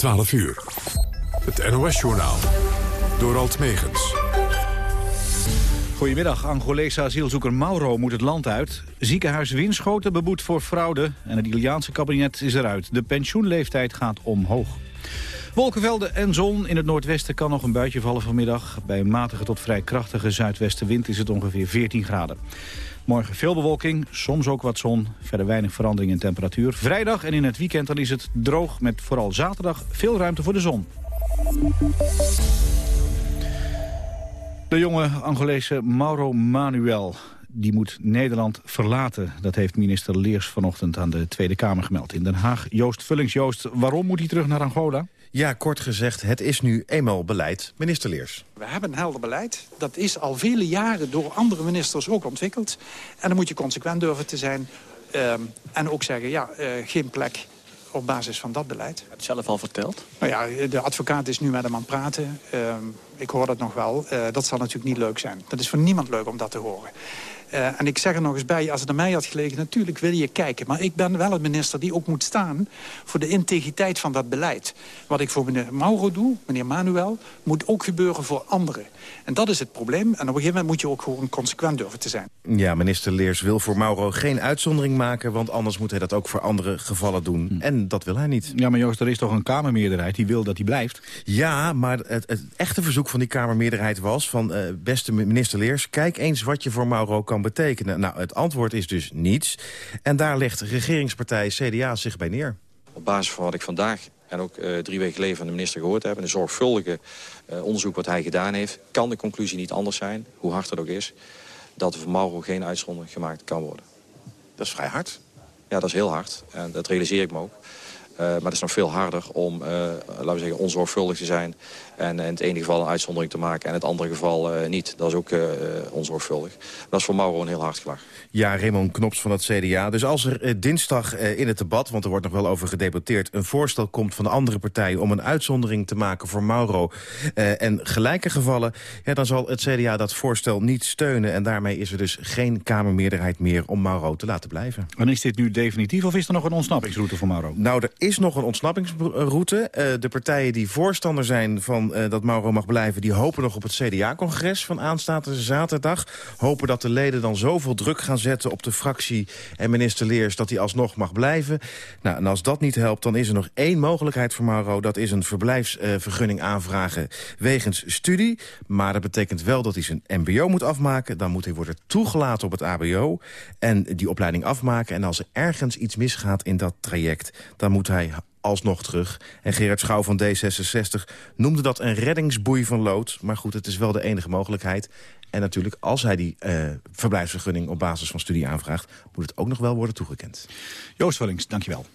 12 uur. Het NOS-journaal. Door Alt Megens. Goedemiddag. Angolese asielzoeker Mauro moet het land uit. Ziekenhuis Winschoten beboet voor fraude. En het Italiaanse kabinet is eruit. De pensioenleeftijd gaat omhoog. Wolkenvelden en zon. In het noordwesten kan nog een buitje vallen vanmiddag. Bij een matige tot vrij krachtige zuidwestenwind is het ongeveer 14 graden. Morgen veel bewolking, soms ook wat zon. Verder weinig verandering in temperatuur. Vrijdag en in het weekend dan is het droog met vooral zaterdag veel ruimte voor de zon. De jonge Angolese Mauro Manuel die moet Nederland verlaten. Dat heeft minister Leers vanochtend aan de Tweede Kamer gemeld. In Den Haag, Joost Vullings. Joost, waarom moet hij terug naar Angola? Ja, kort gezegd, het is nu eenmaal beleid. Minister Leers. We hebben een helder beleid. Dat is al vele jaren door andere ministers ook ontwikkeld. En dan moet je consequent durven te zijn. Um, en ook zeggen, ja, uh, geen plek op basis van dat beleid. Heb je het zelf al verteld? Nou ja, de advocaat is nu met hem aan het praten. Uh, ik hoor dat nog wel. Uh, dat zal natuurlijk niet leuk zijn. Dat is voor niemand leuk om dat te horen. Uh, en ik zeg er nog eens bij, als het aan mij had gelegen... natuurlijk wil je kijken. Maar ik ben wel een minister die ook moet staan... voor de integriteit van dat beleid. Wat ik voor meneer Mauro doe, meneer Manuel... moet ook gebeuren voor anderen. En dat is het probleem. En op een gegeven moment moet je ook gewoon consequent durven te zijn. Ja, minister Leers wil voor Mauro geen uitzondering maken... want anders moet hij dat ook voor andere gevallen doen. Hm. En dat wil hij niet. Ja, maar Joost, er is toch een Kamermeerderheid die wil dat hij blijft? Ja, maar het, het echte verzoek van die Kamermeerderheid was... van uh, beste minister Leers, kijk eens wat je voor Mauro kan betekenen. Nou, het antwoord is dus niets. En daar legt regeringspartij CDA zich bij neer. Op basis van wat ik vandaag en ook uh, drie weken geleden van de minister gehoord heb... en een zorgvuldige uh, onderzoek wat hij gedaan heeft... kan de conclusie niet anders zijn, hoe hard het ook is... dat er voor Mauro geen uitzondering gemaakt kan worden. Dat is vrij hard. Ja, dat is heel hard. En dat realiseer ik me ook. Uh, maar het is nog veel harder om, laten we zeggen, onzorgvuldig te zijn... En in het ene geval een uitzondering te maken en in het andere geval uh, niet. Dat is ook uh, onzorgvuldig. Dat is voor Mauro een heel hard gelag. Ja, Raymond Knops van het CDA. Dus als er uh, dinsdag in het debat, want er wordt nog wel over gedebatteerd... een voorstel komt van de andere partijen om een uitzondering te maken voor Mauro... en gelijke gevallen, ja, dan zal het CDA dat voorstel niet steunen. En daarmee is er dus geen Kamermeerderheid meer om Mauro te laten blijven. En is dit nu definitief of is er nog een ontsnappingsroute voor Mauro? Nou, er is nog een ontsnappingsroute. de partijen die voorstander zijn van uh, dat Mauro mag blijven... die hopen nog op het CDA-congres van aanstaande zaterdag. Hopen dat de leden dan zoveel druk gaan zetten op de fractie en minister Leers... dat hij alsnog mag blijven. Nou, en als dat niet helpt, dan is er nog één mogelijkheid voor Mauro. Dat is een verblijfsvergunning uh, aanvragen wegens studie. Maar dat betekent wel dat hij zijn mbo moet afmaken. Dan moet hij worden toegelaten op het abo en die opleiding afmaken. En als er ergens iets misgaat in dat traject... dan moet hij alsnog terug. En Gerard Schouw van D66 noemde dat een reddingsboei van lood. Maar goed, het is wel de enige mogelijkheid. En natuurlijk, als hij die uh, verblijfsvergunning op basis van studie aanvraagt... moet het ook nog wel worden toegekend. Joost Vullings, dankjewel.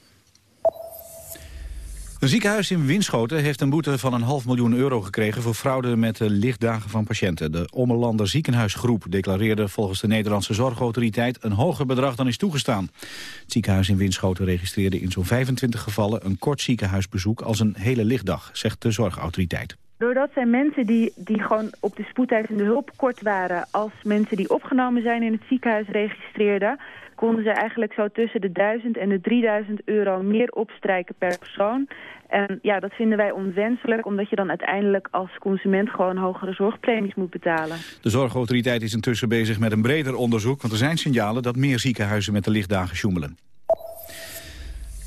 Een ziekenhuis in Winschoten heeft een boete van een half miljoen euro gekregen... voor fraude met de lichtdagen van patiënten. De Ommelander Ziekenhuisgroep declareerde volgens de Nederlandse Zorgautoriteit... een hoger bedrag dan is toegestaan. Het ziekenhuis in Winschoten registreerde in zo'n 25 gevallen... een kort ziekenhuisbezoek als een hele lichtdag, zegt de Zorgautoriteit. Doordat zijn mensen die, die gewoon op de spoedeisende hulp kort waren... als mensen die opgenomen zijn in het ziekenhuis registreerden konden ze eigenlijk zo tussen de 1000 en de 3000 euro meer opstrijken per persoon. En ja, dat vinden wij onwenselijk, omdat je dan uiteindelijk als consument gewoon hogere zorgpremies moet betalen. De zorgautoriteit is intussen bezig met een breder onderzoek, want er zijn signalen dat meer ziekenhuizen met de lichtdagen sjoemelen.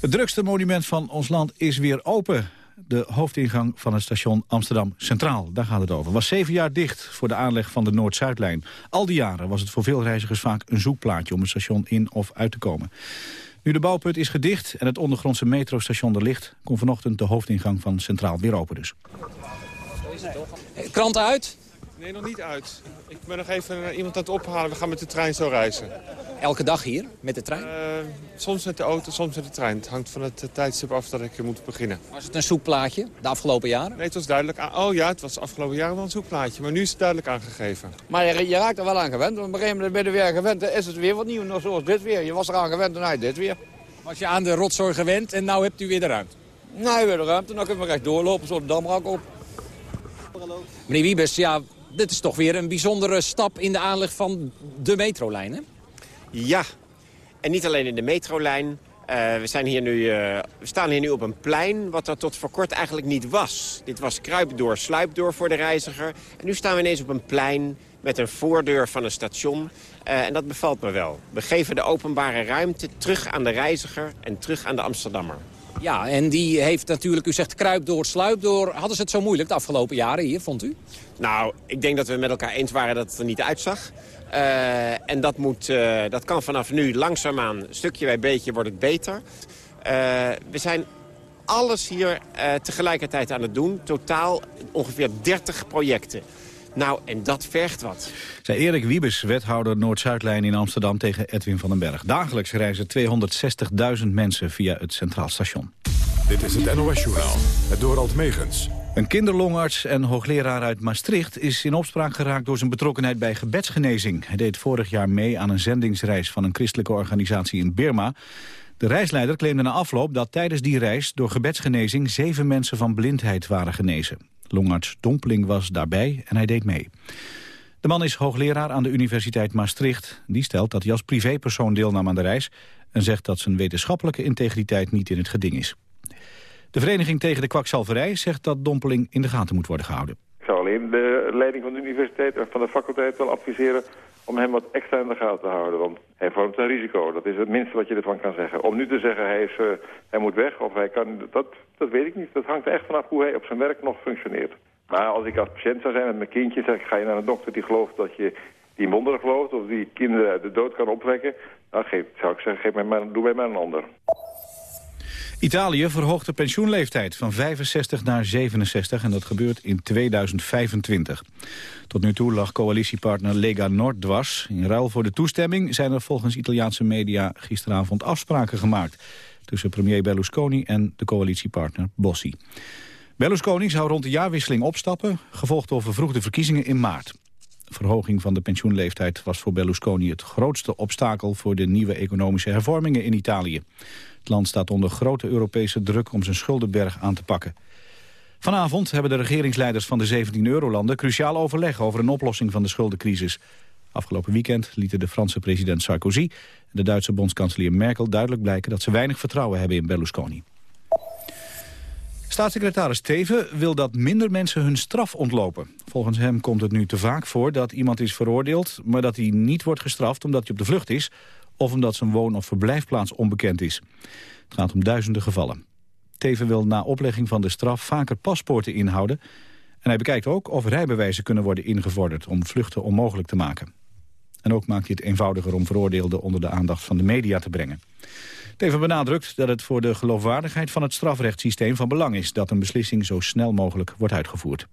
Het drukste monument van ons land is weer open de hoofdingang van het station Amsterdam Centraal. Daar gaat het over. was zeven jaar dicht voor de aanleg van de Noord-Zuidlijn. Al die jaren was het voor veel reizigers vaak een zoekplaatje... om het station in of uit te komen. Nu de bouwput is gedicht en het ondergrondse metrostation er ligt... kon vanochtend de hoofdingang van Centraal weer open dus. Kranten uit? Nee, nog niet uit. Ik ben nog even iemand aan het ophalen. We gaan met de trein zo reizen. Elke dag hier, met de trein? Uh, soms met de auto, soms met de trein. Het hangt van het tijdstip af dat ik moet beginnen. Was het een zoekplaatje de afgelopen jaren? Nee, het was duidelijk aan... Oh ja, het was de afgelopen jaren wel een zoekplaatje. Maar nu is het duidelijk aangegeven. Maar je, je raakt er wel aan gewend. Want op een gegeven moment ben je weer gewend. is het weer wat nieuw, nog zoals dit weer. Je was eraan gewend en nou, dit weer. Was je aan de rotzooi gewend en nu hebt u weer de ruimte? Nou, weer de ruimte. Dan kunnen we recht doorlopen, zo de damrak op. Meneer Wiebes, ja, dit is toch weer een bijzondere stap in de aanleg van de metrolijn, hè? Ja, en niet alleen in de metrolijn. we, zijn hier nu, we staan hier nu op een plein wat er tot voor kort eigenlijk niet was. Dit was kruipdoor, sluipdoor voor de reiziger. En nu staan we ineens op een plein met een voordeur van een station. en dat bevalt me wel. We geven de openbare ruimte terug aan de reiziger en terug aan de Amsterdammer. Ja, en die heeft natuurlijk, u zegt kruip door, sluip door. Hadden ze het zo moeilijk de afgelopen jaren hier, vond u? Nou, ik denk dat we met elkaar eens waren dat het er niet uitzag. Uh, en dat, moet, uh, dat kan vanaf nu langzaamaan, stukje bij beetje, wordt het beter. Uh, we zijn alles hier tegelijkertijd aan het doen. Totaal ongeveer 30 projecten. Nou, en dat vergt wat. Zei Erik Wiebes, wethouder Noord-Zuidlijn in Amsterdam tegen Edwin van den Berg. Dagelijks reizen 260.000 mensen via het Centraal Station. Dit is het NOS-journaal, het Dorald Megens. Een kinderlongarts en hoogleraar uit Maastricht is in opspraak geraakt door zijn betrokkenheid bij gebedsgenezing. Hij deed vorig jaar mee aan een zendingsreis van een christelijke organisatie in Birma. De reisleider claimde na afloop dat tijdens die reis door gebedsgenezing zeven mensen van blindheid waren genezen. Longarts Dompeling was daarbij en hij deed mee. De man is hoogleraar aan de Universiteit Maastricht. Die stelt dat hij als privépersoon deelnam aan de reis... en zegt dat zijn wetenschappelijke integriteit niet in het geding is. De Vereniging tegen de Kwakzalverij zegt dat Dompeling in de gaten moet worden gehouden. Ik zou alleen de leiding van de universiteit en van de faculteit wel adviseren om hem wat extra in de gaten te houden. Want hij vormt een risico. Dat is het minste wat je ervan kan zeggen. Om nu te zeggen hij, is, uh, hij moet weg of hij kan, dat, dat weet ik niet. Dat hangt echt vanaf hoe hij op zijn werk nog functioneert. Maar als ik als patiënt zou zijn met mijn kindje, zeg ik, ga je naar een dokter die gelooft dat je die wonderen gelooft of die kinderen uit de dood kan opwekken, dan geef, zou ik zeggen, geef mij maar, doe mij maar een ander. Italië verhoogt de pensioenleeftijd van 65 naar 67 en dat gebeurt in 2025. Tot nu toe lag coalitiepartner Lega Nord dwars. In ruil voor de toestemming zijn er volgens Italiaanse media gisteravond afspraken gemaakt tussen premier Berlusconi en de coalitiepartner Bossi. Berlusconi zou rond de jaarwisseling opstappen, gevolgd door vervroegde verkiezingen in maart. Verhoging van de pensioenleeftijd was voor Berlusconi het grootste obstakel voor de nieuwe economische hervormingen in Italië. Het land staat onder grote Europese druk om zijn schuldenberg aan te pakken. Vanavond hebben de regeringsleiders van de 17 eurolanden cruciaal overleg over een oplossing van de schuldencrisis. Afgelopen weekend lieten de Franse president Sarkozy en de Duitse bondskanselier Merkel duidelijk blijken dat ze weinig vertrouwen hebben in Berlusconi. Staatssecretaris Teven wil dat minder mensen hun straf ontlopen. Volgens hem komt het nu te vaak voor dat iemand is veroordeeld... maar dat hij niet wordt gestraft omdat hij op de vlucht is... of omdat zijn woon- of verblijfplaats onbekend is. Het gaat om duizenden gevallen. Teven wil na oplegging van de straf vaker paspoorten inhouden... en hij bekijkt ook of rijbewijzen kunnen worden ingevorderd... om vluchten onmogelijk te maken. En ook maakt hij het eenvoudiger om veroordeelden onder de aandacht van de media te brengen. Teven benadrukt dat het voor de geloofwaardigheid van het strafrechtssysteem van belang is dat een beslissing zo snel mogelijk wordt uitgevoerd.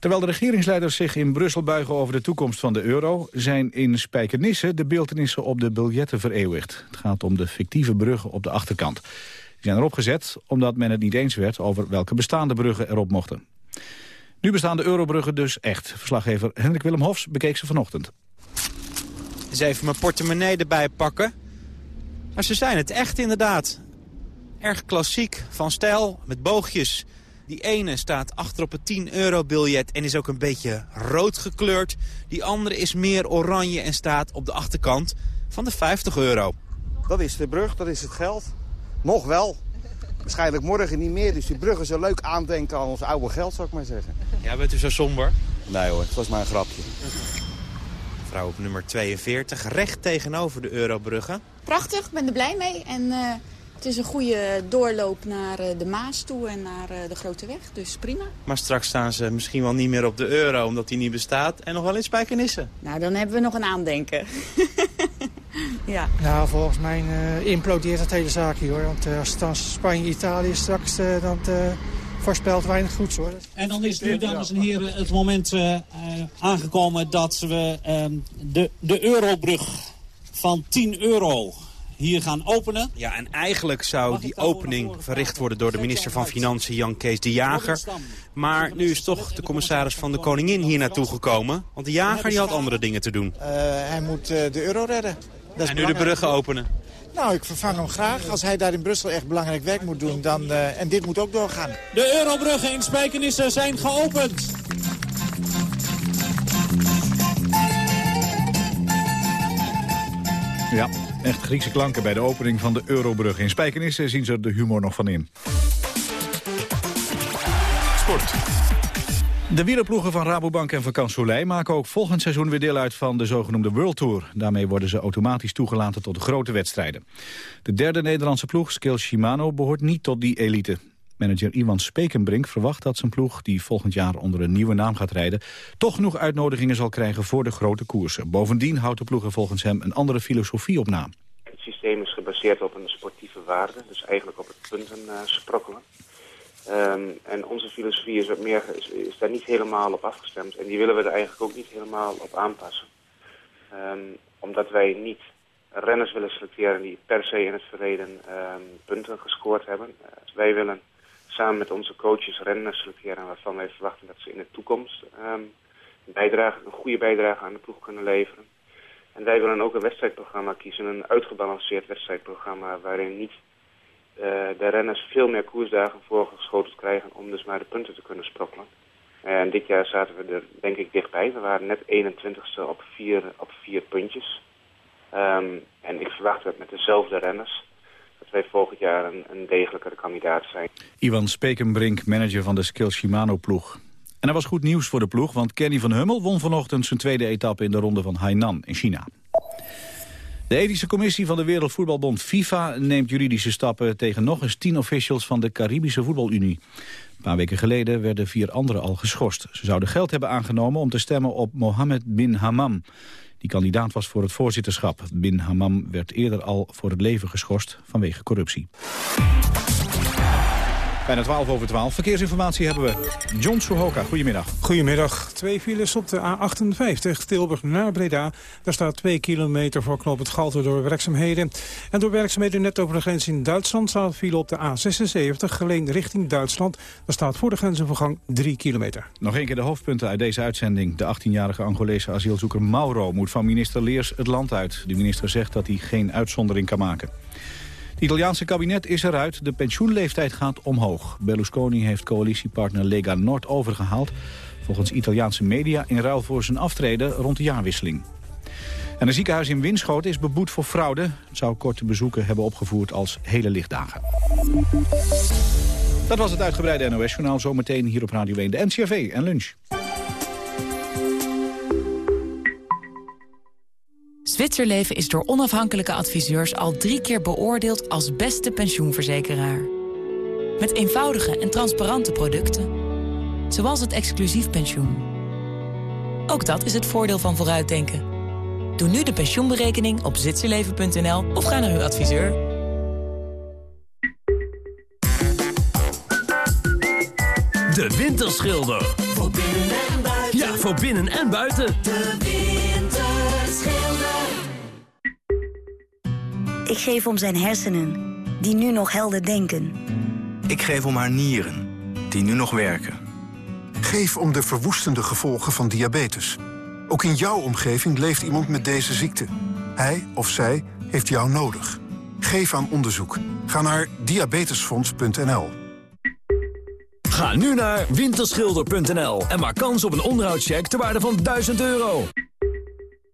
Terwijl de regeringsleiders zich in Brussel buigen over de toekomst van de euro... zijn in Spijkenisse de beeldenissen op de biljetten vereeuwigd. Het gaat om de fictieve bruggen op de achterkant. Die zijn erop gezet omdat men het niet eens werd over welke bestaande bruggen erop mochten. Nu bestaan de eurobruggen dus echt. Verslaggever Hendrik Willem Hofs bekeek ze vanochtend. Eens even mijn portemonnee erbij pakken. Maar ze zijn het echt inderdaad. Erg klassiek, van stijl, met boogjes. Die ene staat achter op het 10 euro biljet en is ook een beetje rood gekleurd. Die andere is meer oranje en staat op de achterkant van de 50 euro. Dat is de brug, dat is het geld. Nog wel. Waarschijnlijk morgen niet meer, dus die bruggen zo leuk aandenken aan ons oude geld, zou ik maar zeggen. Ja, bent u zo somber? Nee hoor, het was maar een grapje. Vrouw op nummer 42, recht tegenover de Eurobruggen. Prachtig, ik ben er blij mee. En uh, het is een goede doorloop naar uh, de Maas toe en naar uh, de Grote Weg. Dus prima. Maar straks staan ze misschien wel niet meer op de euro omdat die niet bestaat. En nog wel in Spijkenisse. Nou, dan hebben we nog een aandenken. ja. Nou, volgens mij implodeert het hele zaakje hoor. Want als het dan Spanje-Italië straks, dan voorspelt weinig goeds hoor. En dan is nu, dames en heren, het moment uh, aangekomen dat we uh, de, de eurobrug van 10 euro hier gaan openen. Ja, en eigenlijk zou die opening verricht worden door de minister van Financiën Jan Kees de Jager. Maar nu is toch de commissaris van de Koningin hier naartoe gekomen. Want de Jager die had andere dingen te doen. Uh, hij moet de euro redden. Dat en nu de bruggen openen. Nou, ik vervang hem graag. Als hij daar in Brussel echt belangrijk werk moet doen, dan, uh, en dit moet ook doorgaan. De eurobruggen in Spijkenissen zijn geopend. Ja, Echt Griekse klanken bij de opening van de Eurobrug. In Spijkenisse zien ze de humor nog van in. Sport. De wielerploegen van Rabobank en Vakant Soleil maken ook volgend seizoen weer deel uit van de zogenoemde World Tour. Daarmee worden ze automatisch toegelaten tot de grote wedstrijden. De derde Nederlandse ploeg, Skill Shimano, behoort niet tot die elite. Manager Iwan Spekenbrink verwacht dat zijn ploeg, die volgend jaar onder een nieuwe naam gaat rijden, toch genoeg uitnodigingen zal krijgen voor de grote koersen. Bovendien houdt de ploeg er volgens hem een andere filosofie op na. Het systeem is gebaseerd op een sportieve waarde, dus eigenlijk op het punten uh, sprokkelen. Um, en onze filosofie is, wat meer, is, daar niet helemaal op afgestemd. En die willen we er eigenlijk ook niet helemaal op aanpassen. Um, omdat wij niet renners willen selecteren die per se in het verleden um, punten gescoord hebben. Uh, wij willen samen met onze coaches renners selecteren waarvan wij verwachten dat ze in de toekomst een, bijdrage, een goede bijdrage aan de ploeg kunnen leveren. En wij willen ook een wedstrijdprogramma kiezen, een uitgebalanceerd wedstrijdprogramma waarin niet uh, de renners veel meer koersdagen voorgeschoten krijgen om dus maar de punten te kunnen sprokkelen. En dit jaar zaten we er denk ik dichtbij. We waren net 21ste op vier, op vier puntjes. Um, en ik verwacht dat met dezelfde renners wij volgend jaar een, een degelijkere kandidaat zijn. Iwan Spekenbrink, manager van de Skill Shimano-ploeg. En er was goed nieuws voor de ploeg, want Kenny van Hummel won vanochtend zijn tweede etappe in de ronde van Hainan in China. De ethische commissie van de Wereldvoetbalbond FIFA neemt juridische stappen tegen nog eens tien officials van de Caribische Voetbalunie. Een paar weken geleden werden vier anderen al geschorst. Ze zouden geld hebben aangenomen om te stemmen op Mohammed bin Hammam. Die kandidaat was voor het voorzitterschap. Bin Hammam werd eerder al voor het leven geschorst vanwege corruptie. Bijna 12 over 12. Verkeersinformatie hebben we. John Suhoka, goedemiddag. Goedemiddag. Twee files op de A58, Tilburg naar Breda. Daar staat 2 kilometer voor knop het Galter door werkzaamheden. En door werkzaamheden net over de grens in Duitsland... staat file op de A76, geleen richting Duitsland. Daar staat voor de grensovergang 3 kilometer. Nog een keer de hoofdpunten uit deze uitzending. De 18-jarige Angolese asielzoeker Mauro moet van minister Leers het land uit. De minister zegt dat hij geen uitzondering kan maken. Het Italiaanse kabinet is eruit. De pensioenleeftijd gaat omhoog. Berlusconi heeft coalitiepartner Lega Nord overgehaald. Volgens Italiaanse media in ruil voor zijn aftreden rond de jaarwisseling. En een ziekenhuis in Winschoten is beboet voor fraude. Het zou korte bezoeken hebben opgevoerd als hele lichtdagen. Dat was het uitgebreide NOS-journaal. Zometeen hier op Radio 1 de NCRV en lunch. Zwitserleven is door onafhankelijke adviseurs al drie keer beoordeeld als beste pensioenverzekeraar. Met eenvoudige en transparante producten. Zoals het exclusief pensioen. Ook dat is het voordeel van vooruitdenken. Doe nu de pensioenberekening op zwitserleven.nl of ga naar uw adviseur. De Winterschilder. Voor binnen en buiten. Ja, voor binnen en buiten. De Ik geef om zijn hersenen, die nu nog helder denken. Ik geef om haar nieren, die nu nog werken. Geef om de verwoestende gevolgen van diabetes. Ook in jouw omgeving leeft iemand met deze ziekte. Hij of zij heeft jou nodig. Geef aan onderzoek. Ga naar diabetesfonds.nl. Ga nu naar winterschilder.nl en maak kans op een onderhoudscheck ter waarde van 1000 euro.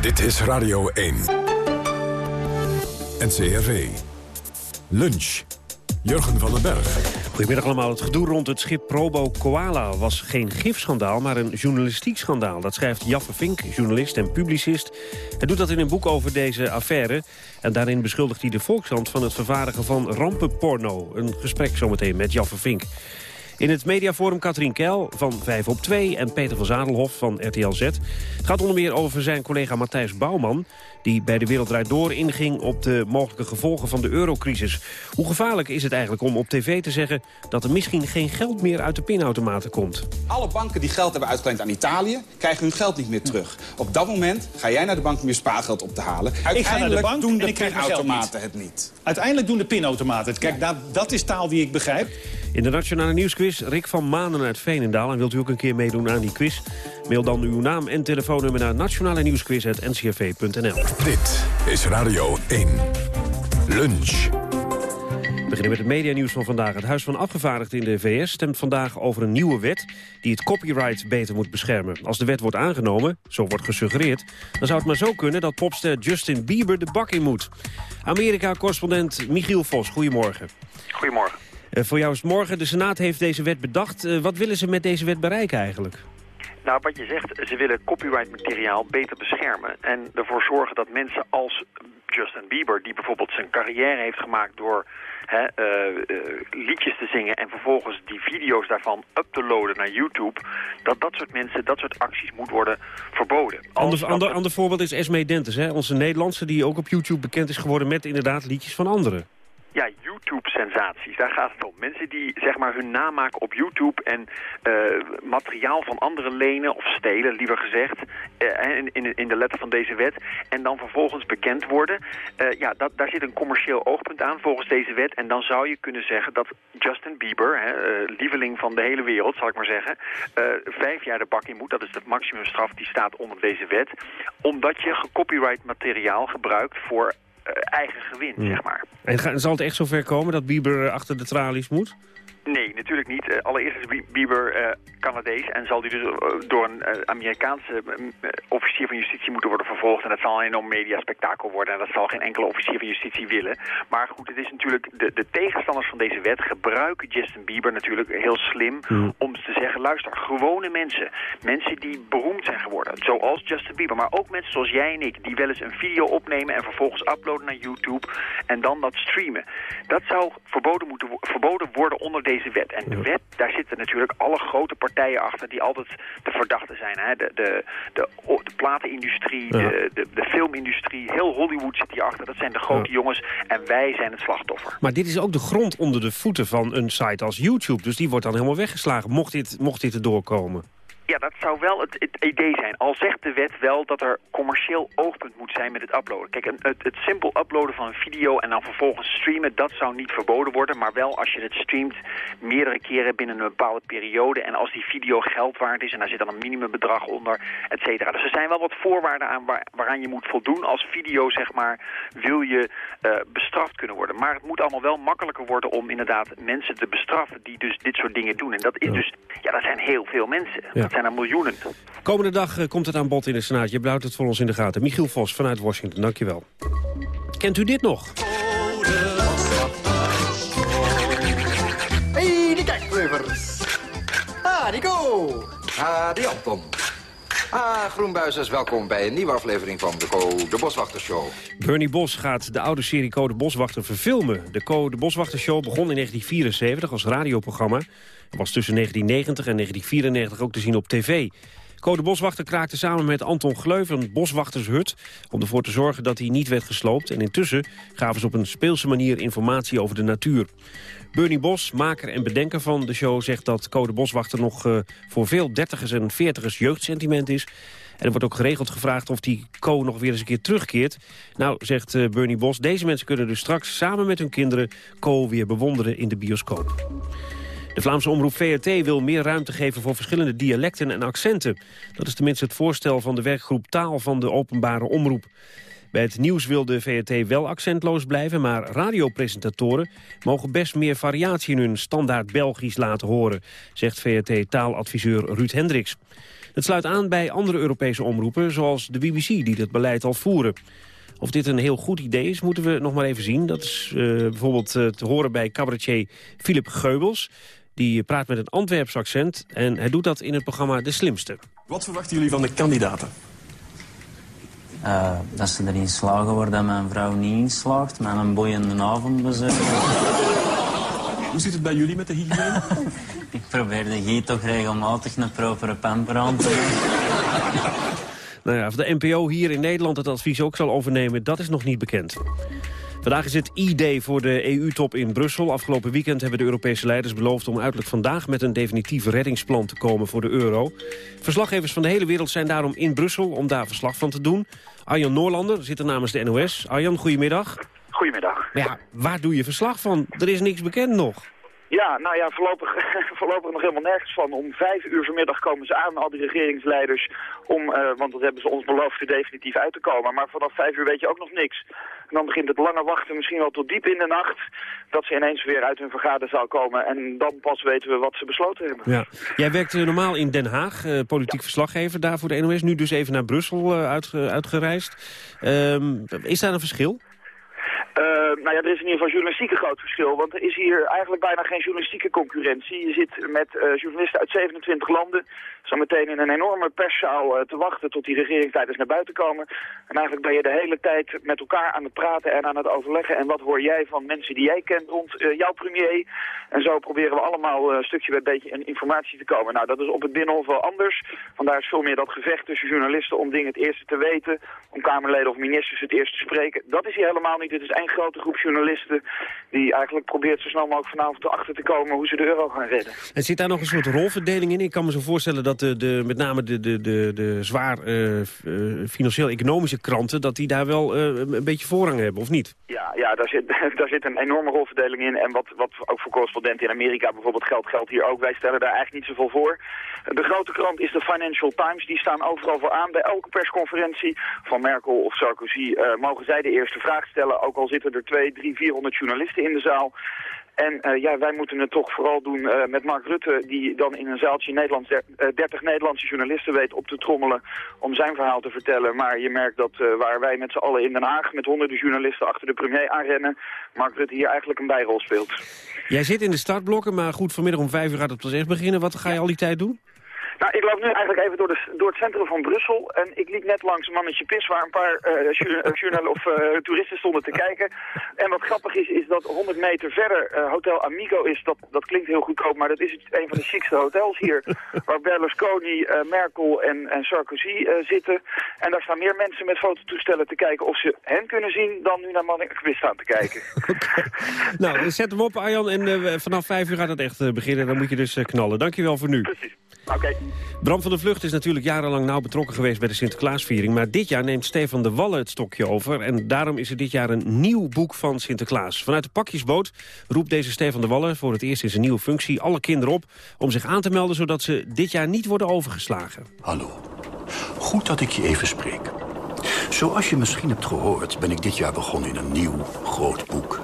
Dit is Radio 1. NCRV. Lunch. Jurgen van den Berg. Goedemiddag allemaal. Het gedoe rond het schip Probo Koala was geen gifschandaal, maar een journalistiek schandaal. Dat schrijft Jaffe Vink, journalist en publicist. Hij doet dat in een boek over deze affaire. En daarin beschuldigt hij de Volkshand van het vervaardigen van rampenporno. Een gesprek zometeen met Jaffe Vink. In het mediaforum Katrien Keil van 5 op 2 en Peter van Zadelhof van RTL Z. Het gaat onder meer over zijn collega Matthijs Bouwman... die bij de Wereld Door inging op de mogelijke gevolgen van de eurocrisis. Hoe gevaarlijk is het eigenlijk om op tv te zeggen... dat er misschien geen geld meer uit de pinautomaten komt? Alle banken die geld hebben uitgeleend aan Italië... krijgen hun geld niet meer terug. Op dat moment ga jij naar de bank om je spaargeld op te halen. Ik ga naar de Uiteindelijk bank doen en de pinautomaten het niet. Uiteindelijk doen de pinautomaten het. Kijk, dat, dat is taal die ik begrijp. In de Nationale Nieuwsquiz Rick van Manen uit Veenendaal. En wilt u ook een keer meedoen aan die quiz? Mail dan uw naam en telefoonnummer naar nationale nieuwsquiz.ncrv.nl. Dit is Radio 1. Lunch. We beginnen met het medianieuws van vandaag. Het Huis van Afgevaardigden in de VS stemt vandaag over een nieuwe wet... die het copyright beter moet beschermen. Als de wet wordt aangenomen, zo wordt gesuggereerd... dan zou het maar zo kunnen dat popster Justin Bieber de bak in moet. Amerika-correspondent Michiel Vos, goedemorgen. Goedemorgen. Eh, voor jou is morgen. De Senaat heeft deze wet bedacht. Eh, wat willen ze met deze wet bereiken eigenlijk? Nou, wat je zegt, ze willen copyright materiaal beter beschermen. En ervoor zorgen dat mensen als Justin Bieber, die bijvoorbeeld zijn carrière heeft gemaakt door hè, eh, liedjes te zingen en vervolgens die video's daarvan up te loaden naar YouTube, dat dat soort mensen, dat soort acties moet worden verboden. Als Ander, dat- ander, ander voorbeeld is Esme Dentes, hè? onze Nederlandse... die ook op YouTube bekend is geworden met inderdaad liedjes van anderen. Ja, YouTube-sensaties, daar gaat het om. Mensen die zeg maar hun naam maken op YouTube en eh, materiaal van anderen lenen of stelen, liever gezegd, eh, in, in, de letter van deze wet, en dan vervolgens bekend worden. Eh, ja, dat, daar zit een commercieel oogpunt aan volgens deze wet. En dan zou je kunnen zeggen dat Justin Bieber, hè, lieveling van de hele wereld, zal ik maar zeggen, vijf jaar de bak in moet. Dat is de maximumstraf die staat onder deze wet. Omdat je gecopyright materiaal gebruikt voor eigen gewin, zeg maar. En ga- zal het echt zover komen dat Bieber eh, achter de tralies moet? Nee, natuurlijk niet. Eh, allereerst is Bie- Bieber eh, Canadees en zal die dus eh, door een Amerikaanse eh, officier van justitie moeten worden vervolgd. En dat zal een enorm mediaspectakel worden en dat zal geen enkele officier van justitie willen. Maar goed, het is natuurlijk, de, de tegenstanders van deze wet gebruiken Justin Bieber natuurlijk heel slim om te zeggen, luister, gewone mensen, mensen die beroemd zijn geworden, zoals Justin Bieber, maar ook mensen zoals jij en ik, die wel eens een video opnemen en vervolgens uploaden naar YouTube en dan dat streamen. Dat zou verboden, moeten, verboden worden onder deze wet. En de wet, daar zitten natuurlijk alle grote partijen achter die altijd de verdachten zijn. Hè? De, de, de, platenindustrie, Ja. de, de, de filmindustrie, heel Hollywood zit hierachter. Dat zijn de grote jongens en wij zijn het slachtoffer. Maar dit is ook de grond onder de voeten van een site als YouTube. Dus die wordt dan helemaal weggeslagen, mocht dit, mocht dit erdoor komen. Ja, dat zou wel het, het idee zijn. Al zegt de wet wel dat er commercieel oogpunt moet zijn met het uploaden. Kijk, het, het simpel uploaden van een video en dan vervolgens streamen, dat zou niet verboden worden. Maar wel als je het streamt meerdere keren binnen een bepaalde periode. En als die video geld waard is en daar zit dan een minimumbedrag onder, et cetera. Dus er zijn wel wat voorwaarden aan waar- waaraan je moet voldoen. Als video, zeg maar, wil je eh, bestraft kunnen worden. Maar het moet allemaal wel makkelijker worden om inderdaad mensen te bestraffen die dus dit soort dingen doen. En dat is dus, ja, dat zijn heel veel mensen. Ja. Zijn er miljoenen. Komende dag eh, komt het aan bod in de Senaat. Je blijft het voor ons in de gaten. Michiel Vos vanuit Washington, dankjewel. Kent u dit nog? Hey, die kijkvleuvers. Ah, Nico. Ah, die Anton. Ah, Groenbuizers, welkom bij een nieuwe aflevering van de Co, de Boswachtershow. Bernie Bos gaat de oude serie Code Boswachter verfilmen. De Code Boswachter Show begon in 1974 als radioprogramma. En was tussen 1990 en 1994 ook te zien op tv. Code Boswachter kraakte samen met Anton Gleuven een boswachtershut... om ervoor te zorgen dat hij niet werd gesloopt. En intussen gaven ze op een speelse manier informatie over de natuur. Bernie Bos, maker en bedenker van de show... zegt dat Code Boswachter nog eh, voor veel dertigers en veertigers jeugdsentiment is... En er wordt ook geregeld gevraagd of die Co nog weer eens een keer terugkeert. Nou, zegt eh, Bernie Bos, deze mensen kunnen dus straks samen met hun kinderen Co weer bewonderen in de bioscoop. De Vlaamse omroep VRT wil meer ruimte geven voor verschillende dialecten en accenten. Dat is tenminste het voorstel van de werkgroep Taal van de openbare omroep. Bij het nieuws wil de VRT wel accentloos blijven, maar radiopresentatoren mogen best meer variatie in hun standaard Belgisch laten horen, zegt VRT-taaladviseur Ruud Hendricks. Het sluit aan bij andere Europese omroepen, zoals de BBC, die dit beleid al voeren. Of dit een heel goed idee is, moeten we nog maar even zien. Dat is eh, bijvoorbeeld eh, te horen bij cabaretier Philip Geubels. Die praat met een Antwerps accent en hij doet dat in het programma De Slimste. Wat verwachten jullie van de kandidaten? Eh, dat ze erin slagen waar dat mijn vrouw niet in slaagt. Met een boeiende avond bezorgen. Hoe zit het bij jullie met de hygiëne? Ik probeer de giet toch regelmatig een propere pamper aan te doen. Nou ja, of de NPO hier in Nederland het advies ook zal overnemen, dat is nog niet bekend. Vandaag is het I-day voor de EU-top in Brussel. Afgelopen weekend hebben de Europese leiders beloofd om uiterlijk vandaag met een definitief reddingsplan te komen voor de euro. Verslaggevers van de hele wereld zijn daarom in Brussel om daar verslag van te doen. Arjan Noorlander zit er namens de NOS. Arjan, goedemiddag. Goedemiddag. Ja, waar doe je verslag van? Er is niks bekend nog. Ja, nou ja, voorlopig, voorlopig nog helemaal nergens van. Om vijf uur vanmiddag komen ze aan, al die regeringsleiders, om, eh, want dat hebben ze ons beloofd, er definitief uit te komen. Maar vanaf vijf uur weet je ook nog niks. En dan begint het lange wachten, misschien wel tot diep in de nacht, dat ze ineens weer uit hun vergaderzaal komen. En dan pas weten we wat ze besloten hebben. Ja. Jij werkt normaal in Den Haag, eh, politiek verslaggever daar voor de NOS. Nu dus even naar Brussel eh, uitge- uitgereisd. Ehm, is daar een verschil? Eh, nou ja, er is in ieder geval journalistiek een groot verschil, want er is hier eigenlijk bijna geen journalistieke concurrentie. Je zit met eh, journalisten uit 27 landen, zo meteen in een enorme perszaal eh, te wachten tot die regeringsleiders naar buiten komen. En eigenlijk ben je de hele tijd met elkaar aan het praten en aan het overleggen. En wat hoor jij van mensen die jij kent rond eh, jouw premier? En zo proberen we allemaal eh, stukje bij beetje in informatie te komen. Nou, dat is op het Binnenhof wel anders. Vandaar is veel meer dat gevecht tussen journalisten om dingen het eerste te weten, om Kamerleden of ministers het eerst te spreken. Dat is hier helemaal niet. Dit is één grote groep journalisten die eigenlijk probeert zo snel mogelijk vanavond erachter te komen hoe ze de euro gaan redden. En zit daar nog een soort rolverdeling in? Ik kan me zo voorstellen dat de, de, met name de, de, de, de zwaar eh, eh, financieel-economische kranten... dat die daar wel eh, een beetje voorrang hebben, of niet? Ja, ja daar, zit, daar zit een enorme rolverdeling in. En wat, wat ook voor correspondenten in Amerika bijvoorbeeld geldt, geldt hier ook. Wij stellen daar eigenlijk niet zoveel voor. De grote krant is de Financial Times. Die staan overal voor aan. Bij elke persconferentie van Merkel of Sarkozy mogen zij de eerste vraag stellen. Ook al zitten er twee, drie, vierhonderd journalisten in de zaal. En eh, ja, wij moeten het toch vooral doen eh, met Mark Rutte, die dan in een zaaltje Nederlands, der- eh, 30 Nederlandse journalisten weet op te trommelen om zijn verhaal te vertellen. Maar je merkt dat waar wij met z'n allen in Den Haag met honderden journalisten achter de premier aanrennen, Mark Rutte hier eigenlijk een bijrol speelt. Jij zit in de startblokken, maar goed, vanmiddag om vijf uur gaat het pas echt beginnen. Wat ga je al die tijd doen? Nou, ik loop nu eigenlijk even door, de, door het centrum van Brussel. En ik liep net langs mannetje pis waar een paar eh, journal- of eh, toeristen stonden te kijken. En wat grappig is, is dat 100 meter verder Hotel Amigo is. Dat, dat klinkt heel goedkoop, maar dat is het- een van de chicste hotels hier. waar Berlusconi, Merkel en, en Sarkozy zitten. En daar staan meer mensen met fototoestellen te kijken of ze hen kunnen zien... dan nu naar mannetje pis staan te kijken. Nou, zet hem op, Arjan, en vanaf vijf uur gaat het echt beginnen. Dan moet je dus knallen. Dankjewel voor nu. Oké. Bram van der Vlucht is natuurlijk jarenlang nauw betrokken geweest bij de Sinterklaasviering. Maar dit jaar neemt Stefan de Wallen het stokje over. En daarom is er dit jaar een nieuw boek van Sinterklaas. Vanuit de pakjesboot roept deze Stefan de Wallen voor het eerst in zijn nieuwe functie alle kinderen op om zich aan te melden zodat ze dit jaar niet worden overgeslagen. Hallo. Goed dat ik je even spreek. Zoals je misschien hebt gehoord, ben ik dit jaar begonnen in een nieuw, groot boek.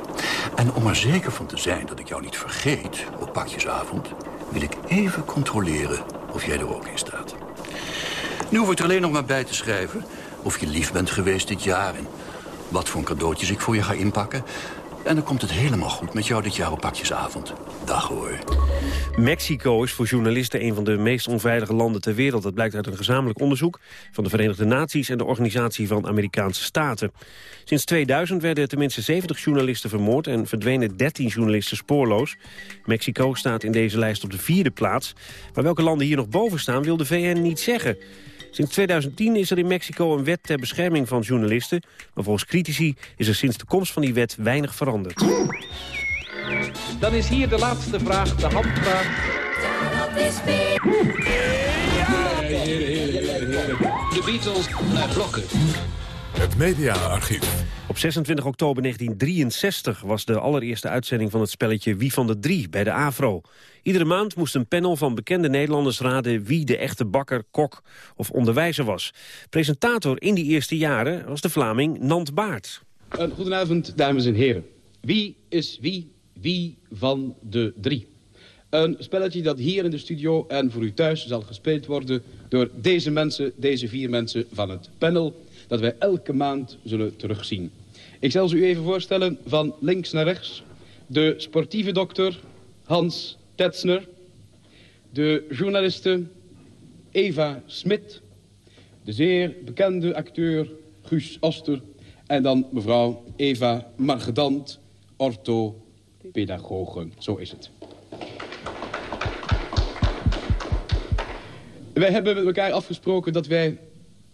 En om er zeker van te zijn dat ik jou niet vergeet op pakjesavond... wil ik even controleren of jij er ook in staat. Nu hoef ik er alleen nog maar bij te schrijven... of je lief bent geweest dit jaar... en wat voor cadeautjes ik voor je ga inpakken. En dan komt het helemaal goed met jou dit jaar op pakjesavond. Dag hoor. Mexico is voor journalisten een van de meest onveilige landen ter wereld. Dat blijkt uit een gezamenlijk onderzoek van de Verenigde Naties en de Organisatie van Amerikaanse Staten. Sinds 2000 werden tenminste 70 journalisten vermoord en verdwenen 13 journalisten spoorloos. Mexico staat in deze lijst op de vierde plaats. Maar welke landen hier nog boven staan wil de VN niet zeggen. Sinds 2010 is er in Mexico een wet ter bescherming van journalisten. Maar volgens critici is er sinds de komst van die wet weinig veranderd. Dan is hier de laatste vraag, de handvraag. De Beatles naar blokken. Het mediaarchief. Op 26 oktober 1963 was de allereerste uitzending van het spelletje Wie van de Drie bij de AVRO. Iedere maand moest een panel van bekende Nederlanders raden wie de echte bakker, kok of onderwijzer was. Presentator in die eerste jaren was de Vlaming Nant Baart. Een goedenavond, dames en heren. Wie is wie, wie van de drie? Een spelletje dat hier in de studio en voor u thuis zal gespeeld worden... door deze mensen, deze vier mensen van het panel... dat wij elke maand zullen terugzien. Ik zal ze u even voorstellen van links naar rechts. De sportieve dokter Hans Tetzner. De journaliste Eva Smit. De zeer bekende acteur Guus Oster. En dan mevrouw Eva Margedant, ortho pedagogen. Zo is het. Wij hebben met elkaar afgesproken dat wij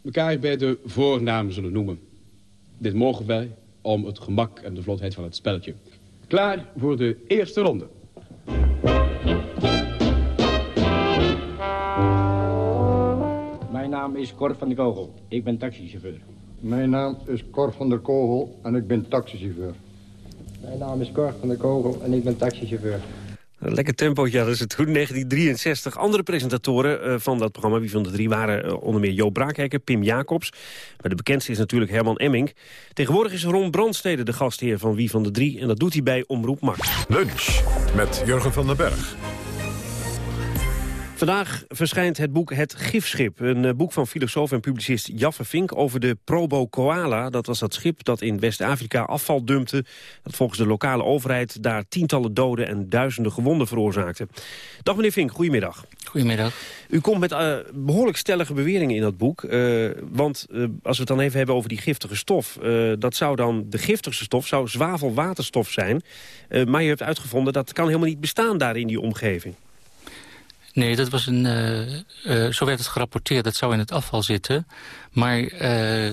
elkaar bij de voornaam zullen noemen. Dit mogen wij om het gemak en de vlotheid van het spelletje. Klaar voor de eerste ronde. Naam is Cor van de Kogel. Ik ben taxichauffeur. Mijn naam is Cor van der Kogel en ik ben taxichauffeur. Mijn naam is Cor van der Kogel en ik ben taxichauffeur. Een lekker tempootje hadden ze toen, 1963. Andere presentatoren eh, van dat programma, wie van de drie, waren eh, onder meer Joop Braakhekker, Pim Jacobs. Maar de bekendste is natuurlijk Herman Emmink. Tegenwoordig is Ron Brandstede de gastheer van Wie van de Drie. En dat doet hij bij Omroep Max. Lunch met Jurgen van den Berg. Vandaag verschijnt het boek Het Gifschip. Een eh, boek van filosoof en publicist Jaffe Vink over de Probo Koala. Dat was dat schip dat in West-Afrika afval dumpte. Dat volgens de lokale overheid daar tientallen doden en duizenden gewonden veroorzaakte. Dag meneer Vink, goedemiddag. Goedemiddag. U komt met uh, behoorlijk stellige beweringen in dat boek. Uh, want uh, als we het dan even hebben over die giftige stof... dat zou dan de giftigste stof, zou zwavelwaterstof zijn. maar je hebt uitgevonden dat kan helemaal niet bestaan daar in die omgeving. Nee, dat was een, uh, uh, zo werd het gerapporteerd. Dat zou in het afval zitten. Maar uh,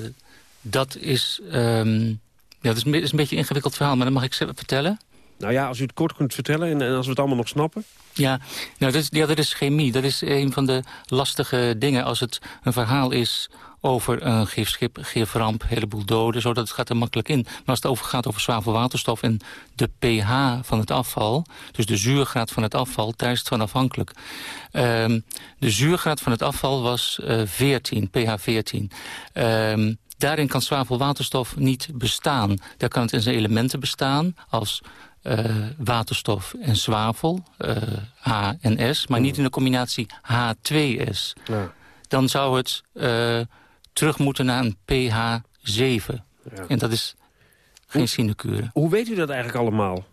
dat, is, um, ja, dat is, een, is een beetje een ingewikkeld verhaal. Maar dat mag ik vertellen. Nou ja, als u het kort kunt vertellen en, en als we het allemaal nog snappen. Ja, nou, dat is, ja, dat is chemie. Dat is een van de lastige dingen als het een verhaal is over een gifschip, giframp, een heleboel doden. Zo, dat gaat er makkelijk in. Maar als het over gaat over zwavelwaterstof en de pH van het afval... dus de zuurgraad van het afval, daar is het van afhankelijk. Um, de zuurgraad van het afval was uh, 14, pH 14. Um, daarin kan zwavelwaterstof niet bestaan. Daar kan het in zijn elementen bestaan als... Uh, waterstof en zwavel, uh, H en S, maar niet in de combinatie H2S. Ja. Dan zou het uh, terug moeten naar een pH 7. Ja. En dat is geen sinecure. Hoe weet u dat eigenlijk allemaal?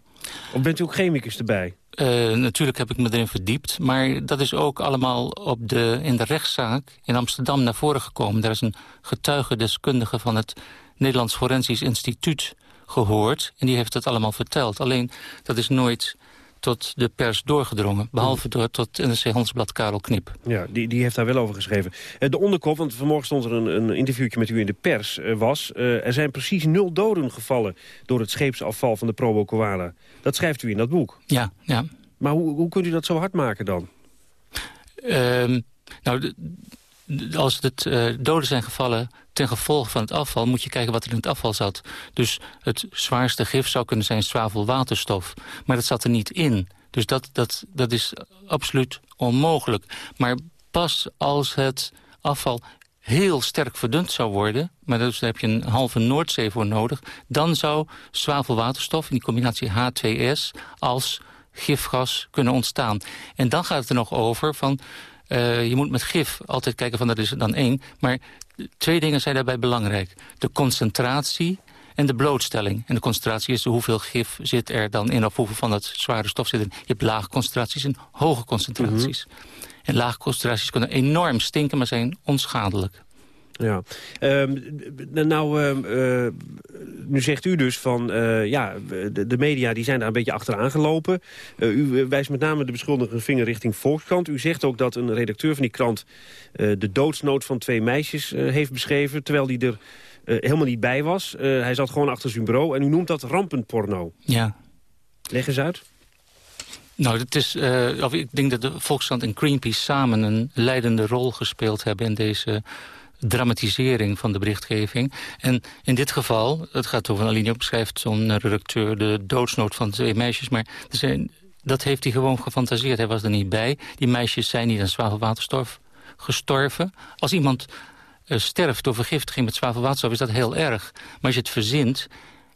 Of bent u ook chemicus erbij? Uh, natuurlijk heb ik me erin verdiept. Maar dat is ook allemaal op de, in de rechtszaak in Amsterdam naar voren gekomen. Daar is een getuigendeskundige van het Nederlands Forensisch Instituut gehoord. En die heeft het allemaal verteld. Alleen, dat is nooit tot de pers doorgedrongen. Behalve door tot NRC Handelsblad Karel Knip. Ja, die, die heeft daar wel over geschreven. Uh, de onderkop, want vanmorgen stond er een, een interviewtje met u in de pers, uh, was... Uh, er zijn precies nul doden gevallen door het scheepsafval van de Probo Koala. Dat schrijft u in dat boek. Ja, ja. Maar hoe, hoe kunt u dat zo hard maken dan? Ehm, nou, als het doden zijn gevallen ten gevolge van het afval moet je kijken wat er in het afval zat. Dus het zwaarste gif zou kunnen zijn zwavelwaterstof. Maar dat zat er niet in. Dus dat, dat, dat is absoluut onmogelijk. Maar pas als het afval heel sterk verdund zou worden... maar dus daar heb je een halve Noordzee voor nodig... dan zou zwavelwaterstof in die combinatie H2S als gifgas kunnen ontstaan. En dan gaat het er nog over van... Uh, je moet met gif altijd kijken van dat is dan één. Maar twee dingen zijn daarbij belangrijk. De concentratie en de blootstelling. En de concentratie is hoeveel gif zit er dan in... of hoeveel van dat zware stof zit in. Je hebt lage concentraties en hoge concentraties. Mm -hmm. En lage concentraties kunnen enorm stinken, maar zijn onschadelijk. Ja, um, nou, uh, uh, nu zegt u dus van, uh, ja, de, de, media die zijn daar een beetje achteraan gelopen. u wijst met name de beschuldigende vinger richting Volkskrant. U zegt ook dat een redacteur van die krant de doodsnood van twee meisjes heeft beschreven, terwijl die er helemaal niet bij was. hij zat gewoon achter zijn bureau en u noemt dat rampenporno. Ja. Leg eens uit. Nou, het is, of ik denk dat de Volkskrant en Greenpeace samen een leidende rol gespeeld hebben in deze dramatisering van de berichtgeving. En in dit geval, het gaat over een alinea, beschrijft zo'n redacteur de doodsnood van twee meisjes, maar er zijn, dat heeft hij gewoon gefantaseerd. Hij was er niet bij. Die meisjes zijn niet aan zwavelwaterstof gestorven. Als iemand uh, sterft door vergiftiging met zwavelwaterstof is dat heel erg. Maar als je het verzint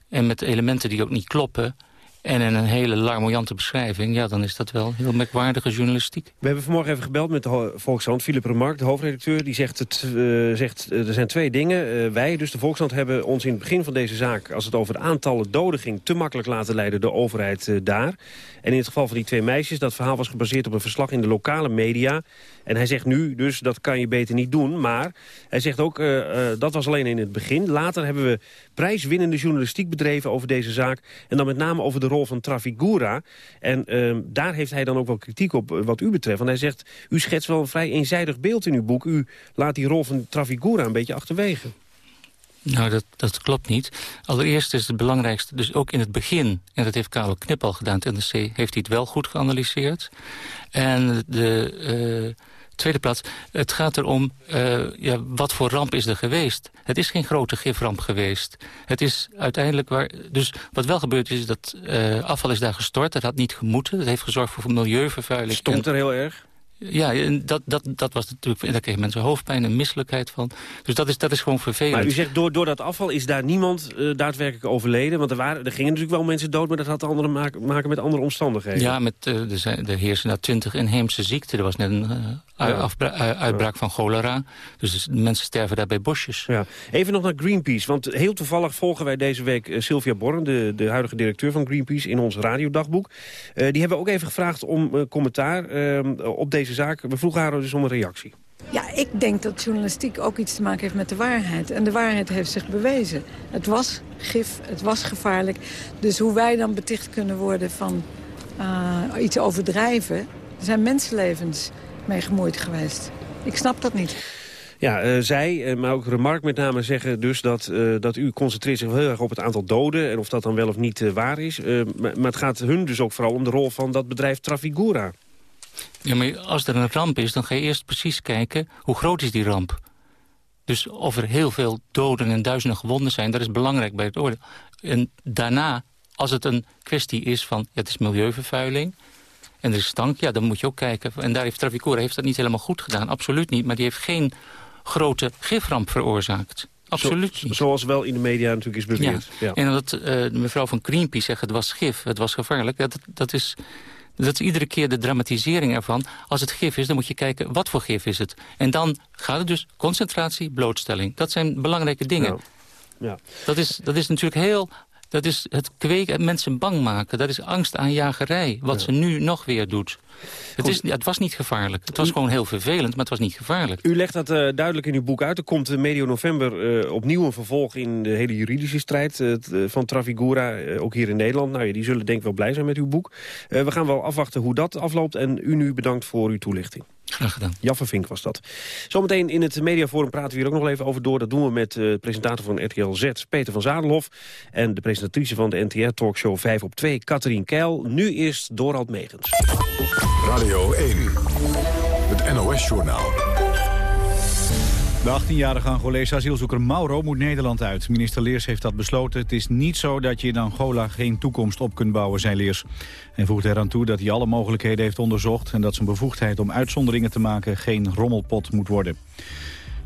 en met elementen die ook niet kloppen en in een hele larmoyante beschrijving, ja, dan is dat wel heel merkwaardige journalistiek. We hebben vanmorgen even gebeld met de Volkshand. Philip Remark, de hoofdredacteur, die zegt, het, uh, zegt uh, er zijn twee dingen. Uh, wij, dus de Volkshand, hebben ons in het begin van deze zaak... als het over de aantallen doden ging, te makkelijk laten leiden door de overheid daar. En in het geval van die twee meisjes, dat verhaal was gebaseerd op een verslag in de lokale media. En hij zegt nu, dus dat kan je beter niet doen. Maar hij zegt ook, dat was alleen in het begin. Later hebben we prijswinnende journalistiek bedreven over deze zaak. En dan met name over de rol van Trafigura. En ehm, daar heeft hij dan ook wel kritiek op wat u betreft. Want hij zegt, u schetst wel een vrij eenzijdig beeld in uw boek. U laat die rol van Trafigura een beetje achterwege. Nou, dat, dat klopt niet. Allereerst is het belangrijkste, dus ook in het begin... en dat heeft Karel Knip al gedaan, het NRC, heeft hij het wel goed geanalyseerd. En de tweede plaats, het gaat erom... Uh, ja, wat voor ramp is er geweest? Het is geen grote giframp geweest. Het is uiteindelijk waar... Dus wat wel gebeurd is, dat uh, afval is daar gestort. Dat had niet gemoeten. Dat heeft gezorgd voor milieuvervuiling. Stond er heel erg? Ja, dat, dat, dat was natuurlijk, daar kregen mensen hoofdpijn en misselijkheid van. Dus dat is, dat is gewoon vervelend. Maar u zegt, door, door dat afval is daar niemand uh, daadwerkelijk overleden? Want er, waren, er gingen natuurlijk wel mensen dood, maar dat had andere maken, maken met andere omstandigheden. Ja, met, uh, de, de heersen naar twintig inheemse ziekten. Er was net een uh, ja. uitbraak van cholera. Dus mensen sterven daar bij bosjes. Ja. Even nog naar Greenpeace, want heel toevallig volgen wij deze week Sylvia Born... De, de huidige directeur van Greenpeace in ons radiodagboek. die hebben we ook even gevraagd om commentaar op deze zaak. We vroegen haar dus om een reactie. Ja, ik denk dat journalistiek ook iets te maken heeft met de waarheid. En de waarheid heeft zich bewezen. Het was gif, het was gevaarlijk. Dus hoe wij dan beticht kunnen worden van uh, iets overdrijven... er zijn mensenlevens mee gemoeid geweest. Ik snap dat niet. Ja, uh, zij, uh, maar ook Remark met name zeggen dus dat, uh, dat u concentreert zich heel erg op het aantal doden... en of dat dan wel of niet waar is. Maar, maar, het gaat hun dus ook vooral om de rol van dat bedrijf Trafigura. Ja, maar als er een ramp is, dan ga je eerst precies kijken... hoe groot is die ramp? Dus of er heel veel doden en duizenden gewonden zijn... dat is belangrijk bij het oordeel. En daarna, als het een kwestie is van... Ja, het is milieuvervuiling en er is stank... ja, dan moet je ook kijken. En daar heeft Traficora heeft dat niet helemaal goed gedaan. Absoluut niet. Maar die heeft geen grote giframp veroorzaakt. Absoluut Zo, Zoals wel in de media natuurlijk is beweerd. Ja. ja. En dat uh, de mevrouw van Greenpeace zegt... het was gif, het was gevaarlijk. Dat, dat is... Dat is iedere keer de dramatisering ervan. Als het gif is, dan moet je kijken wat voor gif is het. En dan gaat het dus concentratie, blootstelling. Dat zijn belangrijke dingen. Ja. Ja. Dat, is, dat is natuurlijk heel... Dat is het kweken, mensen bang maken. Dat is angstaanjagerij, wat ja. ze nu nog weer doet. Het, is, het, was niet gevaarlijk. Het was u, gewoon heel vervelend, maar het was niet gevaarlijk. U legt dat uh, duidelijk in uw boek uit. Er komt medio november uh, opnieuw een vervolg in de hele juridische strijd uh, van Trafigura, ook hier in Nederland. Nou ja, die zullen denk ik wel blij zijn met uw boek. we gaan wel afwachten hoe dat afloopt en u nu bedankt voor uw toelichting. Graag gedaan. Jaffe Vink was dat. Zometeen in het mediaforum praten we hier ook nog even over door. Dat doen we met de presentator van RTL Z, Peter van Zadelhof... en de presentatrice van de NTR-talkshow 5 op 2, Katrien Keil. Nu eerst Dorald Megens. Radio 1, het NOS-journaal. De 18-jarige Angolese asielzoeker Mauro moet Nederland uit. Minister Leers heeft dat besloten. Het is niet zo dat je in Angola geen toekomst op kunt bouwen, zei Leers. Hij voegt eraan toe dat hij alle mogelijkheden heeft onderzocht... en dat zijn bevoegdheid om uitzonderingen te maken geen rommelpot moet worden.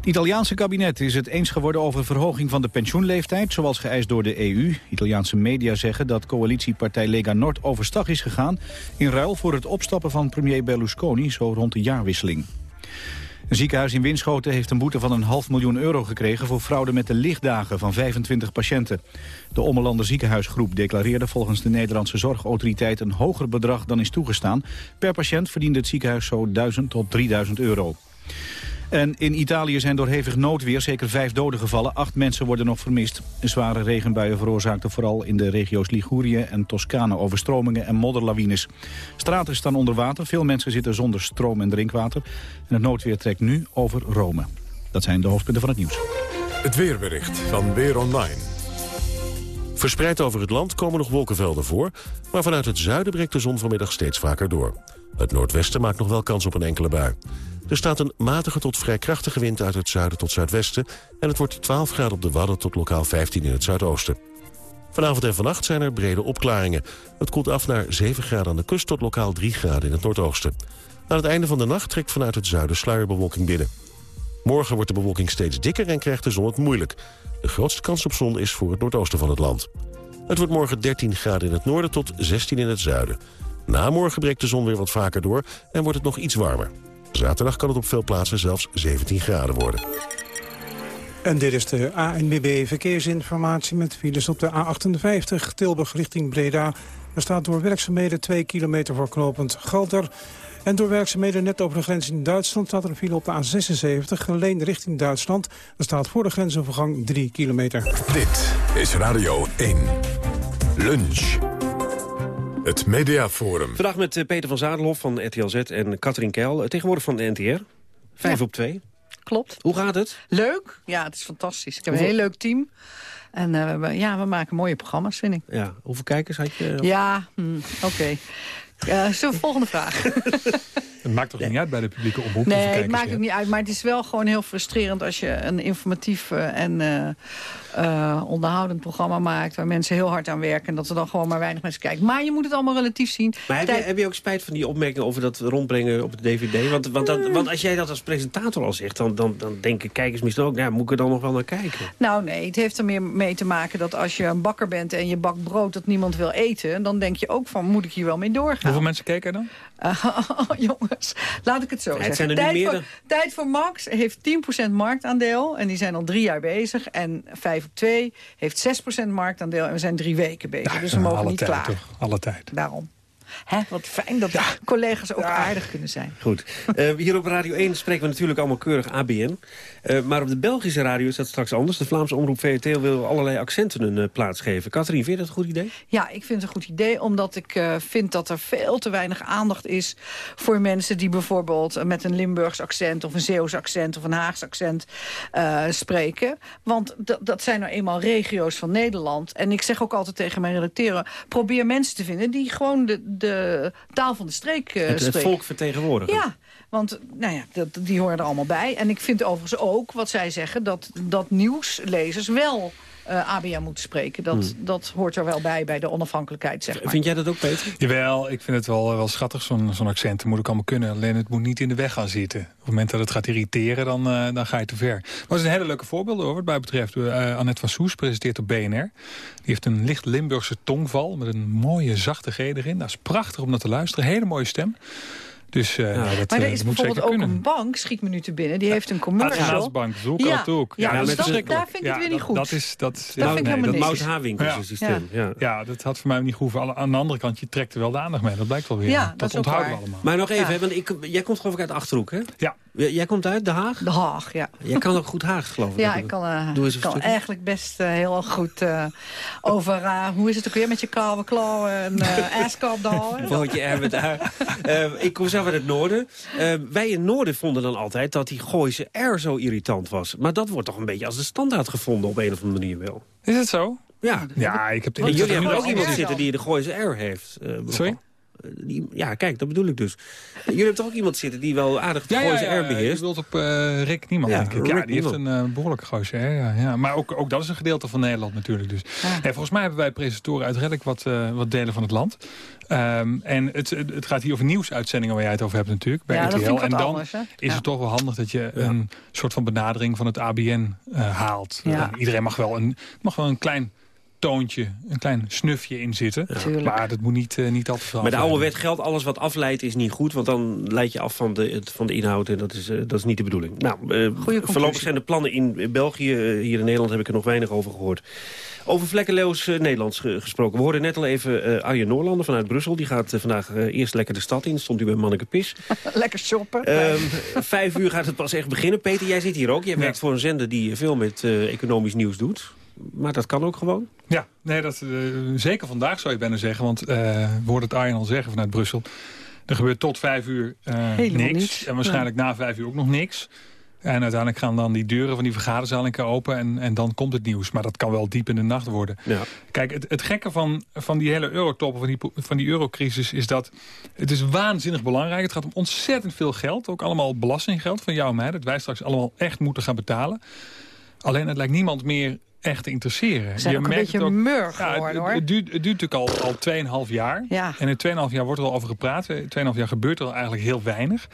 Het Italiaanse kabinet is het eens geworden over verhoging van de pensioenleeftijd, zoals geëist door de EU. Italiaanse media zeggen dat coalitiepartij Lega Nord overstag is gegaan, in ruil voor het opstappen van premier Berlusconi, zo rond de jaarwisseling. Een ziekenhuis in Winschoten heeft een boete van een half miljoen euro gekregen... voor fraude met de lichtdagen van 25 patiënten. De Ommelander ziekenhuisgroep declareerde volgens de Nederlandse Zorgautoriteit... een hoger bedrag dan is toegestaan. Per patiënt verdiende het ziekenhuis zo 1000 tot 3000 euro. En in Italië zijn door hevig noodweer zeker vijf doden gevallen. Acht mensen worden nog vermist. Zware regenbuien veroorzaakten vooral in de regio's Ligurië en Toscane overstromingen en modderlawines. Straten staan onder water. Veel mensen zitten zonder stroom en drinkwater. En het noodweer trekt nu over Rome. Dat zijn de hoofdpunten van het nieuws. Het weerbericht van Weer Online. Verspreid over het land komen nog wolkenvelden voor... maar vanuit het zuiden breekt de zon vanmiddag steeds vaker door. Het noordwesten maakt nog wel kans op een enkele bui. Er staat een matige tot vrij krachtige wind uit het zuiden tot zuidwesten... en het wordt 12 graden op de Wadden tot lokaal 15 in het zuidoosten. Vanavond en vannacht zijn er brede opklaringen. Het koelt af naar 7 graden aan de kust tot lokaal 3 graden in het noordoosten. Aan het einde van de nacht trekt vanuit het zuiden sluierbewolking binnen. Morgen wordt de bewolking steeds dikker en krijgt de zon het moeilijk. De grootste kans op zon is voor het noordoosten van het land. Het wordt morgen 13 graden in het noorden tot 16 in het zuiden. Na morgen breekt de zon weer wat vaker door en wordt het nog iets warmer. Zaterdag kan het op veel plaatsen zelfs 17 graden worden. En dit is de ANBB Verkeersinformatie met files op de A58 Tilburg richting Breda. Er staat door werkzaamheden 2 kilometer voor knooppunt Galder. En door werkzaamheden net over de grens in Duitsland staat er een file op de A76, alleen richting Duitsland. Er staat voor de grensovergang 3 kilometer. Dit is Radio 1. Lunch. Het Mediaforum. Vandaag met eh, Peter van Zadelhoff van RTL Z en Katrien Keil. eh, Tegenwoordig van de NTR. Vijf op twee. Klopt. Hoe gaat het? Leuk. Ja, het is fantastisch. Ik heb een heel leuk team. En eh, we, ja, we maken mooie programma's, vind ik. Ja, hoeveel kijkers had je? Ja, hm, oké. Eh, we volgende vraag? Het maakt toch niet uit bij de publieke omroep? Nee, het maakt het niet uit. Maar het is wel gewoon heel frustrerend als je een informatief eh, en eh, eh, onderhoudend programma maakt... waar mensen heel hard aan werken en dat er dan gewoon maar weinig mensen kijken. Maar je moet het allemaal relatief zien. Maar heb je, heb je ook spijt van die opmerking over dat rondbrengen op de DVD? Want, want, dat- want als jij dat als presentator al zegt, dan, dan, dan denken kijkers misschien ook... Nou, moet ik er dan nog wel naar kijken? Nou nee, het heeft er meer mee te maken dat als je een bakker bent... en je bakt brood dat niemand wil eten... dan denk je ook van, moet ik hier wel mee doorgaan? Hoeveel mensen keken er dan? Uh, jongens, laat ik het zo Ja, het zeggen. er Tijd, voor, Tijd voor Max heeft 10% marktaandeel. En die zijn al drie jaar bezig. En 5 op 2 heeft 6% marktaandeel. En we zijn drie weken bezig. dus we mogen alle niet tijd, klagen. toch? Alle tijd. Daarom. Hè, wat fijn dat collega's ook aardig kunnen zijn. Goed. Eh, hier op Radio 1 spreken we natuurlijk allemaal keurig ABN. Eh, maar op de Belgische radio is dat straks anders. De Vlaamse omroep VRT wil allerlei accenten een eh, plaats geven. Katrien, vind je dat een goed idee? Ja, ik vind het een goed idee, omdat ik vind dat er veel te weinig aandacht is voor mensen die bijvoorbeeld met een Limburgs accent of een Zeeuws accent of een Haags accent spreken. Want dat- dat zijn nou eenmaal regio's van Nederland. En ik zeg ook altijd tegen mijn redacteuren, probeer mensen te vinden die gewoon de, de taal van de streek eh, het, het volk vertegenwoordigen. Ja, want nou ja, dat, die horen er allemaal bij. En ik vind overigens ook, wat zij zeggen... dat, dat nieuwslezers wel eh ABN moeten spreken. Dat, Hmm. dat hoort er wel bij, bij de onafhankelijkheid, zeg maar. Vind jij dat ook, Peter? Jawel, ik vind het wel, wel schattig, zo'n zo'n accent. Dat moet ik allemaal kunnen. Alleen het moet niet in de weg gaan zitten. Op het moment dat het gaat irriteren, dan, eh, dan ga je te ver. Maar er zijn hele leuke voorbeelden over, wat mij betreft. Eh Annette van Soes presenteert op BNR. Die heeft een licht Limburgse tongval met een mooie zachte G erin. Dat is prachtig om naar te luisteren. Hele mooie stem. Dus eh, nou, dat, maar eh, er is dat moet bijvoorbeeld zeker ook kunnen. een bank, schiet me nu te binnen... die heeft een commercial. Raasbank, Zulke ja, had ook. Ja, dat dus is dat, daar vind ik het Ja, weer niet goed. Dat is, dat, Dat vind ik helemaal dat. Maus systeem. Ja. Ja. dat had voor mij niet goed. hoeven. Aan de andere kant, je trekt er wel de aandacht mee. Dat blijkt wel weer. Ja, dat, dat is ook onthouden we allemaal. Maar nog even, Ja. hè, want ik, jij komt geloof ik uit de Achterhoek, hè? Ja. Jij komt uit Den Haag? De Haag, ja. Jij kan ook goed Haags, geloof ik. Ja, ik kan, eh, Doe eens een kan eigenlijk best eh, heel goed eh, over... eh, hoe is het ook weer met je koude klauwen en uh, er met haar. Eh, ik kom zelf uit het noorden. Eh, wij in het noorden vonden dan altijd dat die Gooise R zo irritant was. Maar dat wordt toch een beetje als de standaard gevonden op een of andere manier wel. Is het zo? Ja. Ja, ik heb de En jullie hebben er ook iemand zitten die de Gooise R heeft. Sorry? Die, ja, kijk, dat bedoel ik dus. Jullie hebben toch ook iemand zitten die wel aardig de Ja, Gooise ja, R beheerst? Je wilt op eh, Rick Niemand, Ja, denk ik. Rick Ja, die heeft een uh, behoorlijke gozer. hè, Ja, ja. Maar ook, ook dat is een gedeelte van Nederland natuurlijk. Dus. Nee, volgens mij hebben wij presentatoren uit redelijk wat, eh, wat delen van het land. Ehm, en het, het gaat hier over nieuwsuitzendingen waar jij het over hebt natuurlijk. Bij Ja, dat RTL. vind ik en dan anders, is Ja. het toch wel handig dat je een soort van benadering van het ABN eh, haalt. Ja. Iedereen mag wel, een, mag wel een klein toontje, een klein snufje in zitten. Tuurlijk. Maar dat moet niet, eh, niet al te veel Met de oude wet geldt, alles wat afleidt is niet goed. Want dan leid je af van de, van de inhoud en dat is, eh, dat is niet de bedoeling. Nou, eh, voorlopig zijn de plannen in België. hier in Nederland heb ik er nog weinig over gehoord. Over Vlekkenleeuws eh, Nederlands ge- gesproken. We hoorden net al even eh Arjen Noorlander vanuit Brussel. Die gaat vandaag eerst lekker de stad in. Stond u bij Manneke Pis. Lekker shoppen. Ehm, vijf uur gaat het pas echt beginnen. Peter, jij zit hier ook. Jij werkt voor een zender die veel met economisch nieuws doet. Maar dat kan ook gewoon. Ja, nee, dat, eh, zeker vandaag zou je bijna zeggen. Want eh, we hoorden het Arjen al zeggen vanuit Brussel. Er gebeurt tot vijf uur eh, niks. En waarschijnlijk na vijf uur ook nog niks. En uiteindelijk gaan dan die deuren van die vergaderzaal een keer open. En, en dan komt het nieuws. Maar dat kan wel diep in de nacht worden. Ja. Kijk, het, het gekke van, van die hele eurotop, van die, van die eurocrisis... is dat het is waanzinnig belangrijk. Het gaat om ontzettend veel geld. Ook allemaal belastinggeld van jou en mij. Dat wij straks allemaal echt moeten gaan betalen. Alleen het lijkt niemand meer echt te interesseren. Zijn ook een merkt beetje het ook- murg Ja, het- geworden, het, hoor. het duurt, het duurt natuurlijk al, al 2,5 jaar. Ja. En in 2,5 jaar wordt er al over gepraat. 2,5 jaar gebeurt er al eigenlijk heel weinig.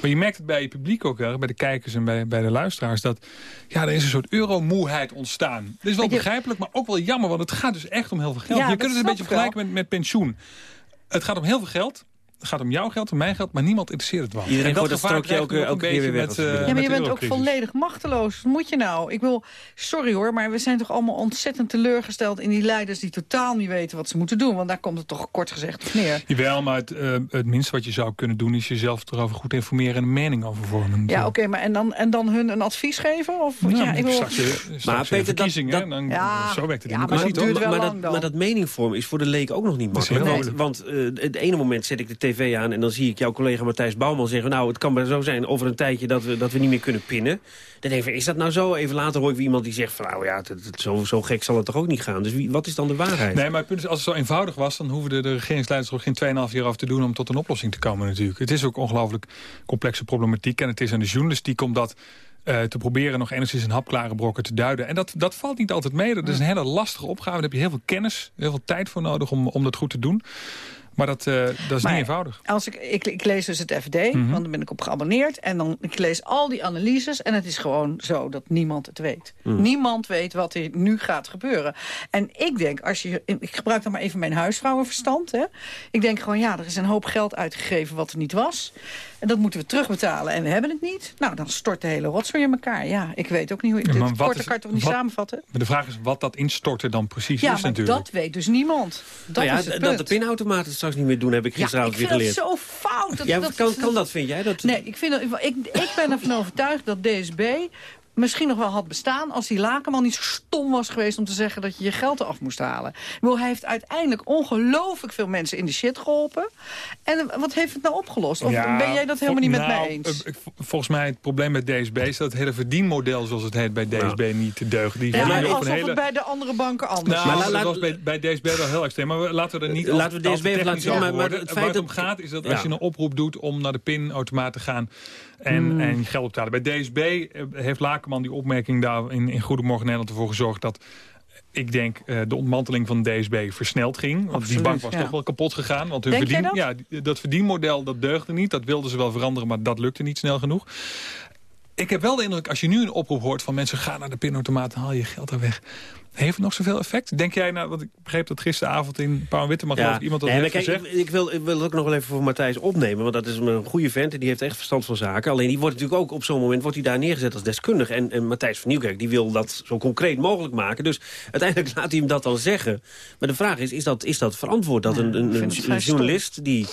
Maar je merkt het bij je publiek ook wel, bij de kijkers en bij, bij de luisteraars... dat ja, er is een soort euromoeheid ontstaan. Dat is wel begrijpelijk, maar ook wel jammer... want het gaat dus echt om heel veel geld. Ja, je kunt het een beetje vergelijken met, met pensioen. Het gaat om heel veel geld... Het gaat om jouw geld, om mijn geld, maar niemand interesseert het wel. Iedereen En gooit dat strookje elke- elke keer weer weg met, het eh, Ja, maar met je bent ook volledig machteloos. Wat moet je nou? Ik wil, sorry hoor, maar we zijn toch allemaal ontzettend teleurgesteld in die leiders die totaal niet weten wat ze moeten doen. Want daar komt het toch kort gezegd op neer. Jawel, maar het, eh, het minste wat je zou kunnen doen... is jezelf erover goed informeren en een mening over vormen. Ja, oké, maar en dan, en dan hun een advies geven? Of, Ja, ja, maar ik wil... straks, weer- straks weer Peter, dat- en dan, Ja, zo werkt de ja, maar maar, dat, maar dat meningvorm is voor de leek ook nog niet makkelijk. want eh, het ene moment zet ik de tv aan... en dan zie ik jouw collega Matthijs Bouwman zeggen... nou, het kan maar zo zijn over een tijdje dat we, dat we niet meer kunnen pinnen. Dan denk ik, is dat nou zo? Even later hoor ik weer iemand die zegt... van nou ja, zo, zo gek zal het toch ook niet gaan. Dus wat is dan de waarheid? Nee, maar het punt is, als het zo eenvoudig was... dan hoeven de, de regeringsleiders er ook geen 2,5 jaar over te doen... om tot een oplossing te komen natuurlijk. Het is ook ongelooflijk complexe problematiek. En het is aan de journalistiek om dat eh, te proberen... nog enigszins in hapklare brokken te duiden. En dat, dat valt niet altijd mee. Dat is een hele lastige opgave. Daar heb je heel veel kennis, heel veel tijd voor nodig om, om dat goed te doen. Maar dat, eh, dat is Maar niet eenvoudig. Als ik, ik, ik lees dus het FD, Mhm. want daar ben ik op geabonneerd. En dan ik lees al die analyses en het is gewoon zo dat niemand het weet. Mhm. Niemand weet wat er nu gaat gebeuren. En ik denk, als je, ik gebruik dan maar even mijn huisvrouwenverstand. Hè. Ik denk gewoon, ja, er is een hoop geld uitgegeven wat er niet was. En dat moeten we terugbetalen en we hebben het niet. Nou, dan stort de hele rotzooi in elkaar. Ja, ik weet ook niet hoe je Ja, maar dit wat korte is- kan je toch niet wat- samenvatten? Maar de vraag is wat dat instorten dan precies Ja, is maar natuurlijk. dat weet dus niemand. Dat nou ja, is het dat de pinautomaten het straks niet meer doen... heb ik Ja, gisteravond ik weer vind geleerd. dat zo fout. Dat, ja, dat, kan, kan dat, vind jij? Dat, Nee, ik, vind dat, ik, ik ben ervan overtuigd dat DSB misschien nog wel had bestaan... als die Lakenman niet zo stom was geweest om te zeggen dat je je geld eraf moest halen. Bedoel, hij heeft uiteindelijk ongelooflijk veel mensen in de shit geholpen. En wat heeft het nou opgelost? Of Ja, ben jij dat helemaal niet met nou, mij eens? eh, Volgens mij het probleem met DSB is dat het hele verdienmodel, zoals het heet bij DSB, niet te deugt. Die ja, op alsof een hele... het bij de andere banken anders Nou, is. dat was bij, bij DSB wel heel extreem. Maar we- laten we er niet Laten we DSB even laten technisch zien, maar- het Waar feit het om dat- gaat is dat Ja. als je een oproep doet om naar de pinautomaat te gaan... en, Hmm. en geld halen. Bij DSB eh, heeft Lakenman die opmerking daar in, in Goedemorgen Nederland ervoor gezorgd... dat ik denk eh, de ontmanteling van DSB versneld ging. Want die bank was ja. toch wel kapot gegaan. Want hun verdien, dat? Ja, dat verdienmodel dat deugde niet. Dat wilden ze wel veranderen, maar dat lukte niet snel genoeg. Ik heb wel de indruk, als je nu een oproep hoort van mensen... ga naar de pinautomaat en haal je geld er weg. Heeft het nog zoveel effect? Denk jij, nou, want ik begreep dat gisteravond in Pauw Witteman... geloof ik iemand dat nee, heeft maar kijk, gezegd. ik, ik wil, ik wil het ook nog wel even voor Matthijs opnemen. Want dat is een goede vent en die heeft echt verstand van zaken. Alleen die wordt natuurlijk ook op zo'n moment wordt hij daar neergezet als deskundig. En, en Matthijs van Nieuwkerk die wil dat zo concreet mogelijk maken. Dus uiteindelijk laat hij hem dat dan zeggen. Maar de vraag is, is dat, is dat verantwoord? Dat een, een, een journalist die...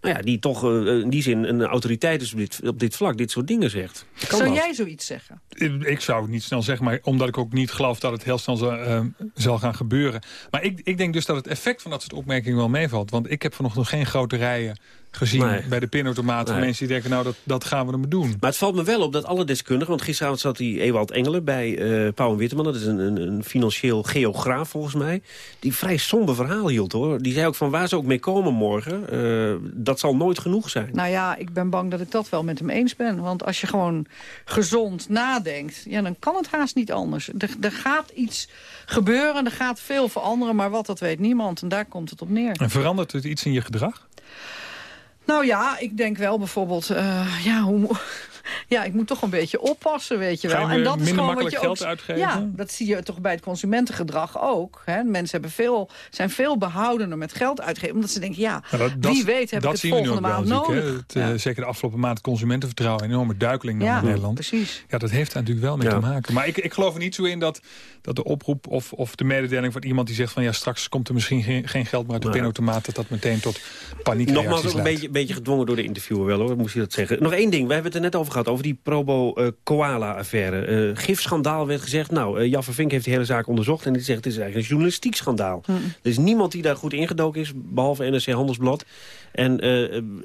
Nou ja, die toch eh, in die zin een autoriteit is op dit, op dit vlak, dit soort dingen zegt. Kan Zou dat? jij zoiets zeggen? Ik, ik zou het niet snel zeggen, maar omdat ik ook niet geloof dat het heel snel zal, eh, zal gaan gebeuren. Maar ik, ik denk dus dat het effect van dat soort opmerkingen wel meevalt. Want ik heb vanochtend geen grote rijen gezien Nee. bij de pinautomaat... van Nee. mensen die denken, nou, dat, dat gaan we ermee doen. Maar het valt me wel op dat alle deskundigen... want gisteravond zat die Ewald Engelen bij eh Pauw en Witteman... dat is een, een, een financieel geograaf volgens mij... die vrij somber verhaal hield, hoor. Die zei ook van waar ze ook mee komen morgen... eh, dat zal nooit genoeg zijn. Nou ja, ik ben bang dat ik dat wel met hem eens ben. Want als je gewoon gezond nadenkt, ja, dan kan het haast niet anders. Er, er gaat iets gebeuren, er gaat veel veranderen, maar wat, dat weet niemand. En daar komt het op neer. En verandert het iets in je gedrag? Nou ja, ik denk wel bijvoorbeeld, eh, ja, hoe, ja, ik moet toch een beetje oppassen, weet je wel. je en dat is gewoon wat je ook, geld uitgeven? Ja, dat zie je toch bij het consumentengedrag ook. Hè? Mensen hebben veel, zijn veel behoudener met geld uitgeven, omdat ze denken, ja, Nou, dat- wie dat- weet heb ik dat het we nu volgende maand nodig. Het, eh, Zeker de afgelopen maand consumentenvertrouwen een enorme duikeling naar Ja, Nederland. precies. Ja, dat heeft daar natuurlijk wel mee Ja. te maken. Maar ik, ik geloof er niet zo in dat, dat de oproep of, of de mededeling van iemand die zegt van ja, straks komt er misschien geen, geen geld meer uit de Nee. pinautomaat, dat dat meteen tot paniek Nogmaals ook een beetje, beetje gedwongen door de interviewer wel, hoor. Moest je dat zeggen. Nog één ding, we hebben het er net over gehad, over die Probo eh. Eh gifschandaal werd gezegd. Nou, eh, Jaffe Vink heeft die hele zaak onderzocht en die zegt het is eigenlijk een journalistiek schandaal. Er is niemand die daar goed ingedoken is, behalve NRC Handelsblad. En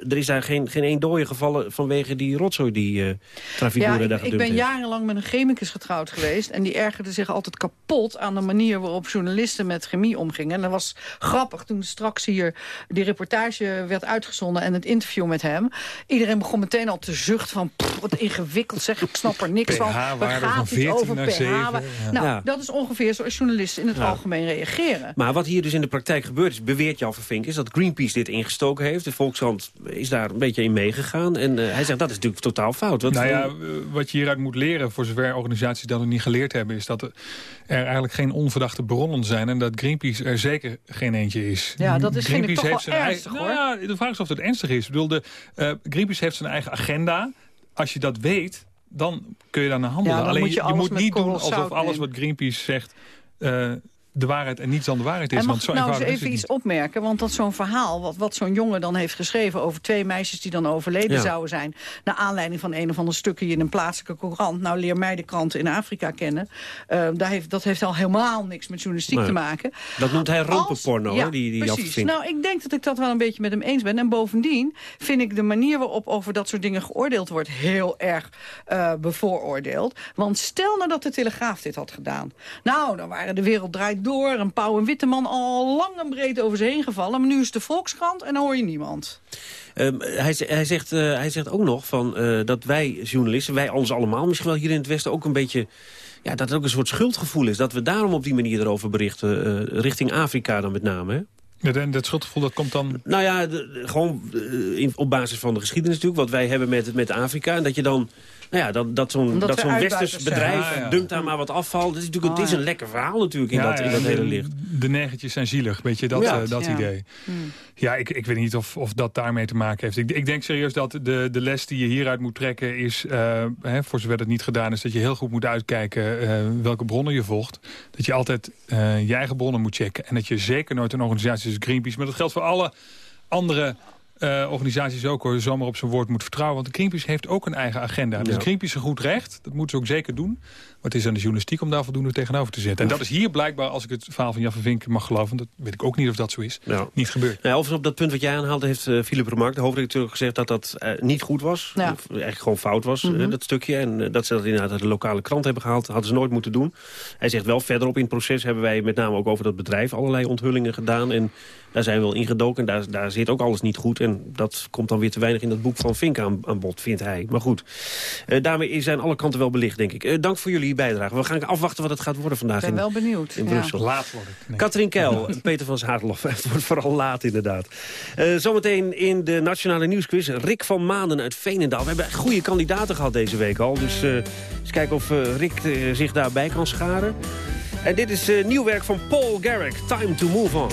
er is daar geen, geen één dode gevallen vanwege die rotzooi die daar ik, ik ben heeft. jarenlang met een chemicus getrouwd geweest. En die ergerde zich altijd kapot aan de manier waarop journalisten met chemie omgingen. En dat was grappig toen straks hier die reportage werd uitgezonden en het interview met hem. Iedereen begon meteen al te zuchten van, "Pff, wat ingewikkeld zeg. Ik snap er niks van. Van gaat het 14 over? naar pH? 7, ja. Nou, Ja. dat is ongeveer zoals journalisten in het Ja. algemeen reageren. Maar wat hier dus in de praktijk gebeurd is, beweert Jan Vervink... is dat Greenpeace dit ingestoken heeft. De Volkskrant is daar een beetje in meegegaan. En eh, hij zegt, dat is natuurlijk totaal fout. Wat nou ja, eh, wat je hieruit moet leren, voor zover organisaties dat nog niet geleerd hebben... is dat er eigenlijk geen onverdachte bronnen zijn... en dat Greenpeace er zeker geen eentje is. Ja, dat is- vind ik toch heeft wel zijn ernstig, eigen, hoor. Nou ja, de vraag is of het ernstig is. Ik bedoel, de, eh, Greenpeace heeft zijn eigen agenda. Als je dat weet, dan kun je daar naar handelen. Ja, Alleen moet je moet niet doen alsof alles wat Greenpeace zegt... eh, de waarheid en niets dan de waarheid is. En want mag zo ik nou eens even iets opmerken? Want dat zo'n verhaal, wat, wat zo'n jongen dan heeft geschreven... over twee meisjes die dan overleden Ja. zouden zijn... naar aanleiding van een of ander stukje in een plaatselijke courant. Nou, leer mij de kranten in Afrika kennen. Eh, daar heeft, dat heeft al helemaal niks met journalistiek Nee. te maken. dat noemt hij Als- rompenporno, ja, hoor, die, die precies. Nou, ik denk dat ik dat wel een beetje met hem eens ben. En bovendien vind ik de manier waarop over dat soort dingen geoordeeld wordt... heel erg eh, bevooroordeeld. Want stel nou dat de Telegraaf dit had gedaan. Nou, dan waren de wereld draait door... en Pauw en Witteman al lang en breed over ze heen gevallen. Maar nu is het de Volkskrant en dan hoor je niemand. Ehm, hij, hij, zegt, eh, hij zegt ook nog van, eh, dat wij journalisten, wij ons allemaal... misschien wel hier in het Westen ook een beetje... Ja, dat het ook een soort schuldgevoel is. Dat we daarom op die manier erover berichten. eh, richting Afrika dan met name, hè? Ja, dat, dat schuldgevoel dat komt dan... Nou ja, de- gewoon in, op basis van de geschiedenis natuurlijk. Wat wij hebben met, met Afrika. En dat je dan... Nou ja, dat, dat zo'n dat zo'n westers bedrijf Ja, ja. dumpt daar maar wat afval. Dat is natuurlijk het is Oh, een lekker verhaal natuurlijk in Ja, dat, in ja, dat hele licht. De negertjes zijn zielig, weet je, dat, Ja. eh, dat Ja. idee. Hmm. Ja, ik, ik weet niet of, of dat daarmee te maken heeft. Ik, ik denk serieus dat de, de les die je hieruit moet trekken is... eh, hè, voor zover dat niet gedaan is, dat je heel goed moet uitkijken... eh, welke bronnen je volgt. Dat je altijd eh, je eigen bronnen moet checken. En dat je zeker nooit een organisatie als Greenpeace... maar dat geldt voor alle andere eh, organisaties ook hoor, zomaar op zijn woord moet vertrouwen. Want Greenpeace heeft ook een eigen agenda. Dus Ja. Greenpeace een goed recht, dat moeten ze ook zeker doen. Maar het is aan de journalistiek om daar voldoende tegenover te zetten. En dat is hier blijkbaar, als ik het verhaal van Jan van Vink mag geloven... dat weet ik ook niet of dat zo is, Ja. niet gebeurd. Nou, overigens op dat punt wat jij aanhaalde heeft eh, Philip Remarque, de hoofdredacteur, gezegd dat dat eh, niet goed was. Ja. Of eigenlijk gewoon fout was, Mhm. dat stukje. En dat ze dat inderdaad uit de lokale krant hebben gehaald, hadden ze nooit moeten doen. Hij zegt wel, verderop in het proces hebben wij met name ook over dat bedrijf allerlei onthullingen gedaan. En daar zijn we wel ingedoken en daar, daar zit ook alles niet goed. En dat komt dan weer te weinig in dat boek van Vink aan, aan bod, vindt hij. Maar goed, eh, daarmee zijn alle kanten wel belicht, denk ik. Eh, dank voor jullie bijdrage. We gaan afwachten wat het gaat worden vandaag Ik ben in, wel benieuwd. in ja. Brussel. Laat wordt het. Nee. Katrien Keil, Peter van Zaarlof. Het wordt vooral laat inderdaad. Eh, zometeen in de Nationale Nieuwsquiz Rick van Maanden uit Veenendaal. We hebben echt goede kandidaten gehad deze week al. Dus eh, eens kijken of Rick zich daarbij kan scharen. En dit is eh, nieuw werk van Paul Garrick. Time to move on.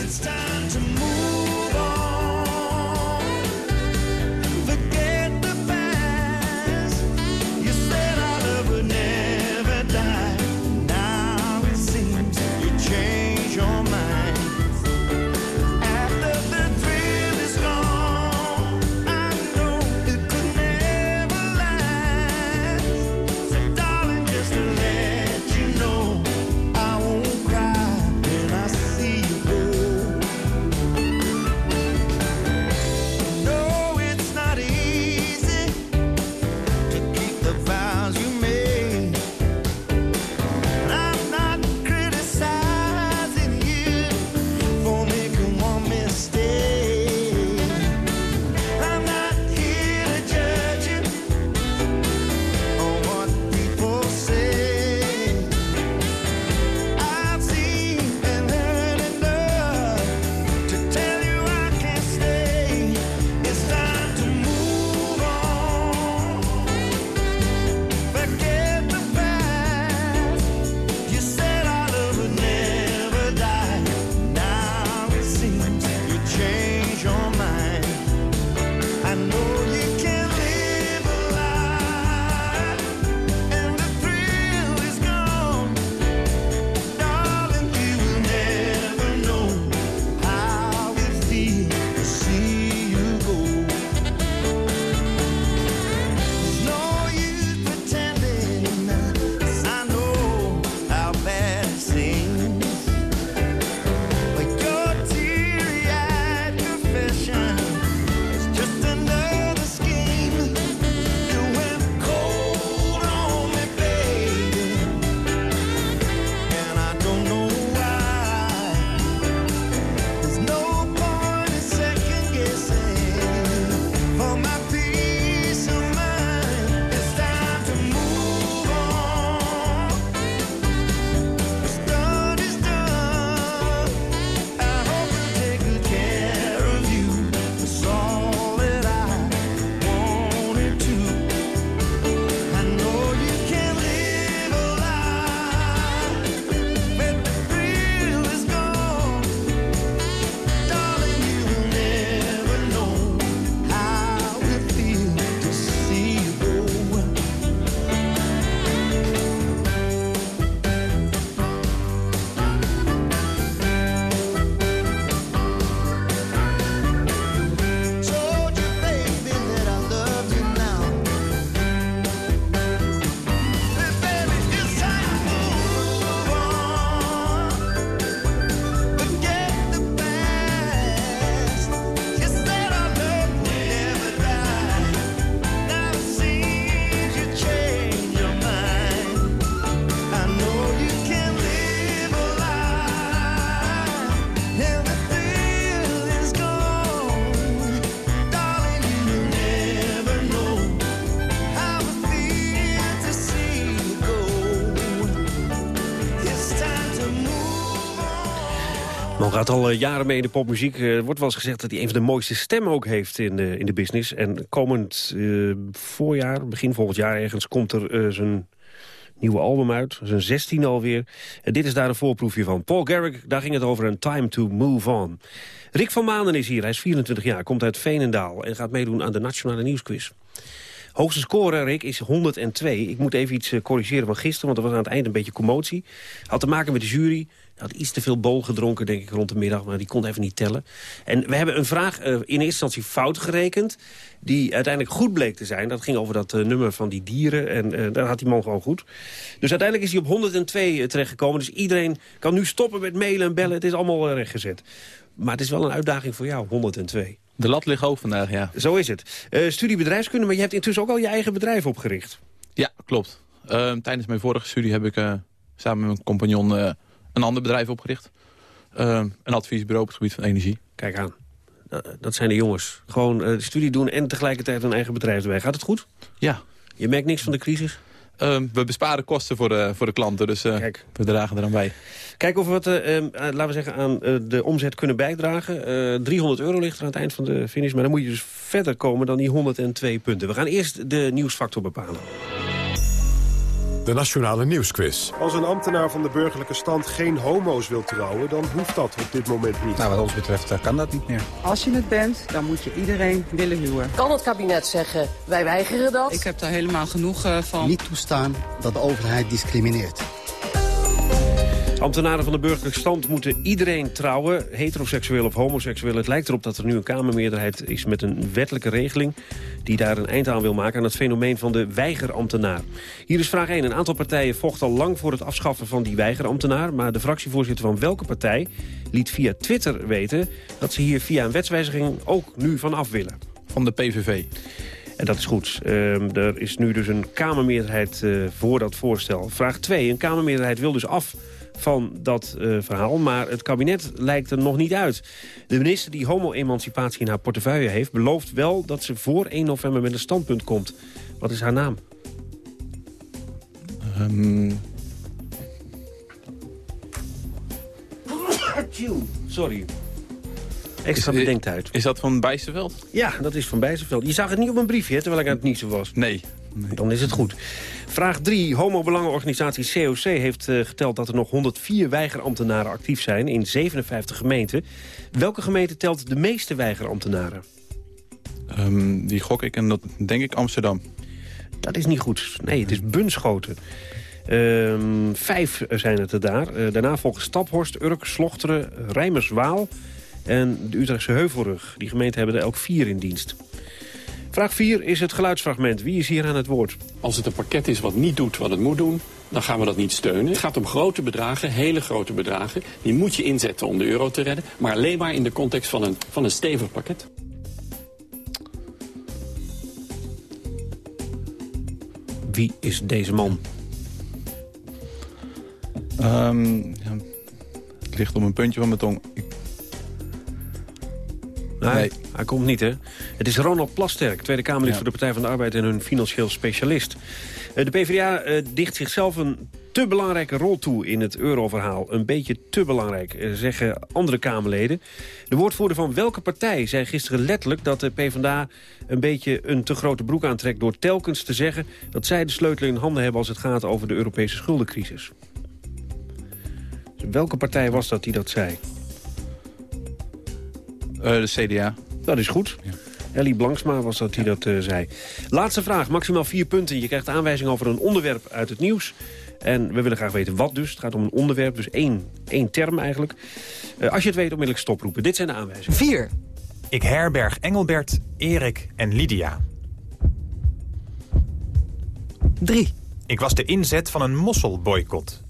Gaat al eh, jaren mee in de popmuziek. Eh, Er wordt wel eens gezegd dat hij een van de mooiste stemmen ook heeft in de, in de business. En komend eh, voorjaar, begin volgend jaar ergens, komt er zijn nieuwe album uit. Zijn 16 alweer. En dit is daar een voorproefje van. Paul Garrick, daar ging het over een Time to Move On. Rick van Maanden is hier, hij is 24 jaar, komt uit Veenendaal... en gaat meedoen aan de Nationale Nieuwsquiz. Hoogste score, Rick, is 102. Ik moet even iets corrigeren van gisteren, want er was aan het eind een beetje commotie. Had te maken met de jury. Had iets te veel bol gedronken, denk ik, rond de middag. Maar die kon even niet tellen. En we hebben een vraag eh, in eerste instantie fout gerekend. Die uiteindelijk goed bleek te zijn. Dat ging over dat eh, nummer van die dieren. En eh, daar had die man gewoon goed. Dus uiteindelijk is hij op 102 terechtgekomen. Dus iedereen kan nu stoppen met mailen en bellen. Het is allemaal rechtgezet. Maar het is wel een uitdaging voor jou, 102. De lat ligt hoog vandaag, ja. Zo is het. Studie bedrijfskunde, maar je hebt intussen ook al je eigen bedrijf opgericht. Ja, klopt. Ehm, tijdens mijn vorige studie heb ik samen met mijn compagnon een ander bedrijf opgericht. Ehm, een adviesbureau op het gebied van energie. Kijk aan. Dat- zijn de jongens. Gewoon eh, de studie doen en tegelijkertijd een eigen bedrijf erbij. Gaat het goed? Ja. Je merkt niks van de crisis? Ehm, we besparen kosten voor de, voor de klanten, dus eh, we dragen er aan bij. Kijk of we wat, eh, eh, laten we zeggen, aan eh, de omzet kunnen bijdragen. Eh 300 euro ligt er aan het eind van de finish. Maar dan moet je dus verder komen dan die 102 punten. We gaan eerst de nieuwsfactor bepalen. De Nationale Nieuwsquiz. Als een ambtenaar van de burgerlijke stand geen homo's wil trouwen... dan hoeft dat op dit moment niet. Nou, wat ons betreft eh, kan dat niet meer. Als je het bent, dan moet je iedereen willen huwen. Kan het kabinet zeggen, wij weigeren dat? Ik heb daar helemaal genoeg van. Niet toestaan dat de overheid discrimineert. Ambtenaren van de burgerlijke stand moeten iedereen trouwen, heteroseksueel of homoseksueel. Het lijkt erop dat er nu een Kamermeerderheid is met een wettelijke regeling... die daar een eind aan wil maken aan het fenomeen van de weigerambtenaar. Hier is vraag 1. Een aantal partijen vocht al lang voor het afschaffen van die weigerambtenaar... maar de fractievoorzitter van welke partij liet via Twitter weten... dat ze hier via een wetswijziging ook nu van af willen? Van de PVV. En dat is goed. Ehm, er is nu dus een Kamermeerderheid eh, voor dat voorstel. Vraag 2. Een Kamermeerderheid wil dus af van dat eh, verhaal, maar het kabinet lijkt er nog niet uit. De minister die homo-emancipatie in haar portefeuille heeft... belooft wel dat ze voor 1 november met een standpunt komt. Wat is haar naam? Ehm, Sorry. Extra Is- bedenktijd. Is dat van Bijsterveld? Ja, dat is van Bijzerveld. Je zag het niet op een briefje, terwijl ik aan het niezen was. Nee. Dan is het goed. Vraag 3. Homo-belangenorganisatie COC heeft eh, geteld dat er nog 104 weigerambtenaren actief zijn in 57 gemeenten. Welke gemeente telt de meeste weigerambtenaren? Ehm, die gok ik en dat denk ik Amsterdam. Dat is niet goed. Nee, het is Bunschoten. Ehm, vijf zijn het er daar. Eh, daarna volgen Staphorst, Urk, Slochteren, Rijmerswaal en de Utrechtse Heuvelrug. Die gemeenten hebben er elk vier in dienst. Vraag 4 is het geluidsfragment. Wie is hier aan het woord? Als het een pakket is wat niet doet wat het moet doen, dan gaan we dat niet steunen. Het gaat om grote bedragen, hele grote bedragen. Die moet je inzetten om de euro te redden. Maar alleen maar in de context van een, van een stevig pakket. Wie is deze man? Ehm, ja, het ligt op een puntje van mijn tong. Ik- Nee, hij komt niet, hè? Het is Ronald Plasterk, Tweede Kamerlid Ja. voor de Partij van de Arbeid... en hun financieel specialist. Eh, De PvdA eh, dicht zichzelf een te belangrijke rol toe in het euroverhaal. Een beetje te belangrijk, eh, zeggen andere Kamerleden. De woordvoerder van welke partij zei gisteren letterlijk... dat de PvdA een beetje een te grote broek aantrekt... door telkens te zeggen dat zij de sleutel in handen hebben... als het gaat over de Europese schuldencrisis. Dus welke partij was dat die dat zei? Eh, de CDA. Dat is goed. Ellie Blanksma was dat die dat eh, zei. Laatste vraag, maximaal vier punten. Je krijgt aanwijzing over een onderwerp uit het nieuws. En we willen graag weten wat dus. Het gaat om een onderwerp, dus één, één term eigenlijk. Eh, als je het weet, onmiddellijk stoproepen. Dit zijn de aanwijzingen. 4. Ik herberg Engelbert, Erik en Lydia. 3. Ik was de inzet van een mosselboycott.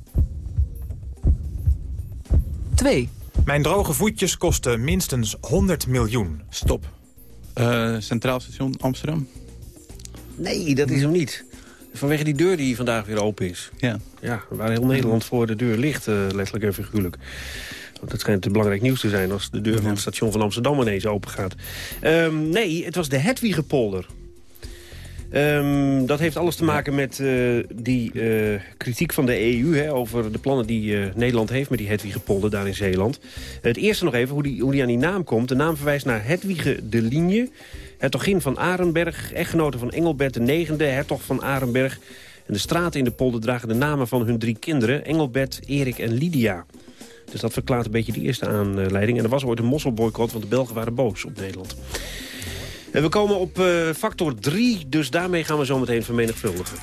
2. Mijn droge voetjes kosten minstens 100 miljoen. Stop. Eh, Centraal Station Amsterdam. Nee, dat is hem niet. Vanwege die deur die vandaag weer open is. Ja. Ja, waar heel Nederland voor de deur ligt, eh, letterlijk en figuurlijk. Want dat schijnt belangrijk nieuws te zijn als de deur van het station van Amsterdam ineens open gaat. Ehm, nee, het was de Hedwigepolder. Ehm, dat heeft alles te maken met eh, die eh, kritiek van de EU... Hè, over de plannen die eh, Nederland heeft met die Hedwigepolder daar in Zeeland. Het eerste nog even, hoe die, hoe die aan die naam komt. De naam verwijst naar Hedwige de Linie. Hertogin van Arenberg, echtgenote van Engelbert IX, hertog van Arenberg. En de straten in de polder dragen de namen van hun drie kinderen... Engelbert, Erik en Lydia. Dus dat verklaart een beetje die eerste aanleiding. En er was ooit een mosselboycott, want de Belgen waren boos op Nederland. En we komen op uh, factor 3, dus daarmee gaan we zo meteen vermenigvuldigen.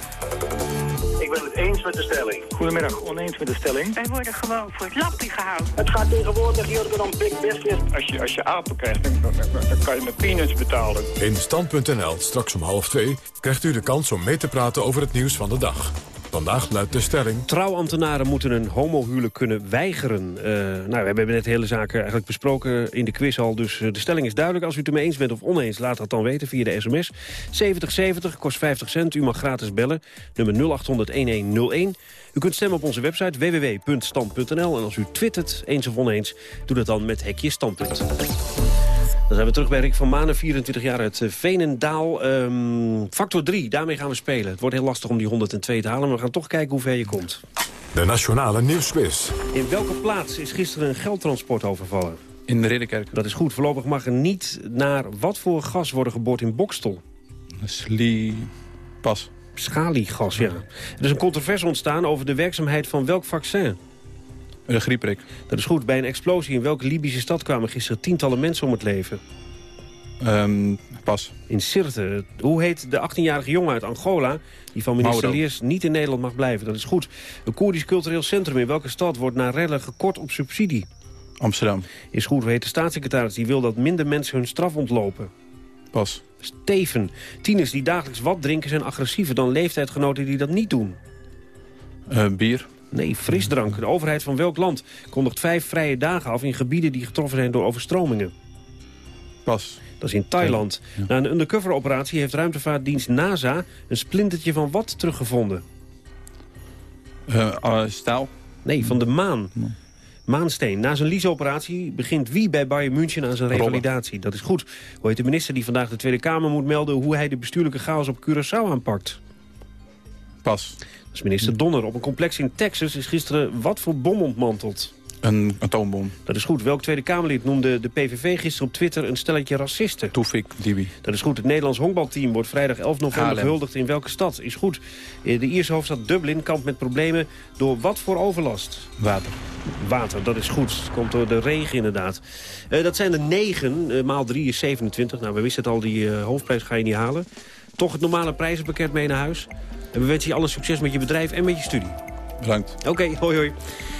Ik ben het eens met de stelling. Goedemiddag, oneens met de stelling. Wij worden gewoon voor het lappie gehouden. Het gaat tegenwoordig hier om big business. Als je, als je apen krijgt, dan, dan, dan kan je met peanuts betalen. In Stand.nl, straks om half twee, krijgt u de kans om mee te praten over het nieuws van de dag. Vandaag luidt de stelling... Trouwambtenaren moeten een homohuwelijk kunnen weigeren. Uh, nou, we hebben net de hele zaak eigenlijk besproken in de quiz al. Dus uh, de stelling is duidelijk. Als u het ermee eens bent of oneens, laat dat dan weten via de sms. 7070 kost 50 cent. U mag gratis bellen. Nummer 0800-1101. U kunt stemmen op onze website www.stand.nl. En als u twittert, eens of oneens, doe dat dan met hekje standpunt. Dan zijn we terug bij Rick van Manen, 24 jaar uit eh, Veenendaal. Um, factor 3, daarmee gaan we spelen. Het wordt heel lastig om die 102 te halen, maar we gaan toch kijken hoe ver je komt. De Nationale Nieuwsquiz. In welke plaats is gisteren een geldtransport overvallen? In de Ridderkerk. Dat is goed. Voorlopig mag er niet naar wat voor gas worden geboord in Bokstel. Slie... Pas. Schaliegas, ja. Er is een controverse ontstaan over de werkzaamheid van welk vaccin? De griepprik. Dat is goed. Bij een explosie in welke Libische stad kwamen gisteren tientallen mensen om het leven? Um, pas. In Sirte. Hoe heet de 18-jarige jongen uit Angola... die van minister Leers niet in Nederland mag blijven? Dat is goed. Een Koerdisch cultureel centrum in welke stad wordt na rellen gekort op subsidie? Amsterdam. Is goed. Hoe heet de staatssecretaris die wil dat minder mensen hun straf ontlopen? Pas. Steven. Tieners die dagelijks wat drinken zijn agressiever dan leeftijdgenoten die dat niet doen. Uh, bier. Nee, frisdrank. De overheid van welk land kondigt vijf vrije dagen af... in gebieden die getroffen zijn door overstromingen? Pas. Dat is in Thailand. Ja. Na een undercover-operatie heeft ruimtevaartdienst NASA... een splintertje van wat teruggevonden? Uh, uh, staal? Nee, van de maan. Maansteen. Na zijn leaseoperatie begint wie bij Bayern München aan zijn revalidatie? Dat is goed. Hoe heet de minister die vandaag de Tweede Kamer moet melden... hoe hij de bestuurlijke chaos op Curaçao aanpakt? Pas. Minister Donner op een complex in Texas is gisteren wat voor bom ontmanteld? Een atoombom. Dat is goed. Welk Tweede Kamerlid noemde de PVV gisteren op Twitter een stelletje racisten? Toefik Dibi. Dat is goed. Het Nederlands honkbalteam wordt vrijdag 11 november gehuldigd in welke stad? Is goed. De Ierse hoofdstad Dublin kampt met problemen door wat voor overlast? Water. Water, dat is goed. Komt door de regen inderdaad. Uh, dat zijn er 9, uh, maal 3 is 27. Nou, we wisten het al, die uh, hoofdprijs ga je niet halen. Toch het normale prijzenpakket mee naar huis. En we wensen je alle succes met je bedrijf en met je studie. Bedankt. Oké, okay, hoi hoi.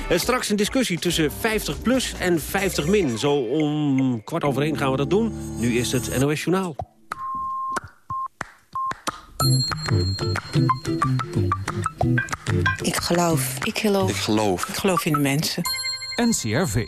En straks een discussie tussen 50 plus en 50 min. Zo om kwart over één gaan we dat doen. Nu is het NOS Journaal. Ik geloof. Ik geloof. Ik geloof. Ik geloof in de mensen. NCRV.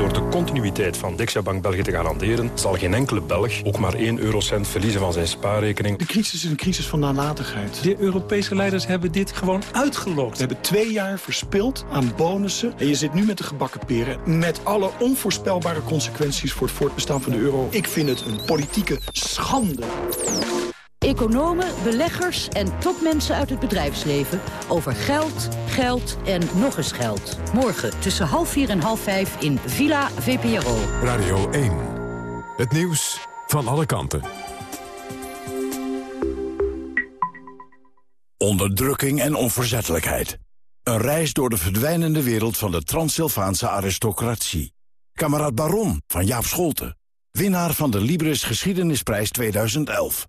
Door de continuïteit van Dexia Bank België te garanderen... zal geen enkele Belg ook maar 1 eurocent verliezen van zijn spaarrekening. De crisis is een crisis van nalatigheid. De Europese leiders hebben dit gewoon uitgelokt. We hebben twee jaar verspild aan bonussen. En je zit nu met de gebakken peren... met alle onvoorspelbare consequenties voor het voortbestaan van de euro. Ik vind het een politieke schande. Economen, beleggers en topmensen uit het bedrijfsleven... over geld, geld en nog eens geld. Morgen tussen half vier en half vijf in Villa VPRO. Radio 1. Het nieuws van alle kanten. Onderdrukking en onverzettelijkheid. Een reis door de verdwijnende wereld van de Transsylvaanse aristocratie. Kameraad Baron van Jaap Scholten. Winnaar van de Libris Geschiedenisprijs 2011.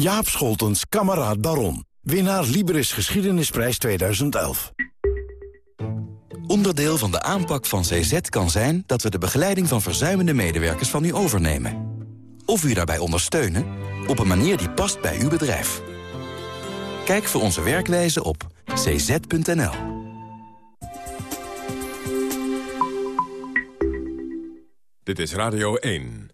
Jaap Scholtens, kameraad Baron. Winnaar Libris Geschiedenisprijs 2011. Onderdeel van de aanpak van CZ kan zijn dat we de begeleiding van verzuimende medewerkers van u overnemen. Of u daarbij ondersteunen op een manier die past bij uw bedrijf. Kijk voor onze werkwijze op cz.nl. Dit is Radio 1.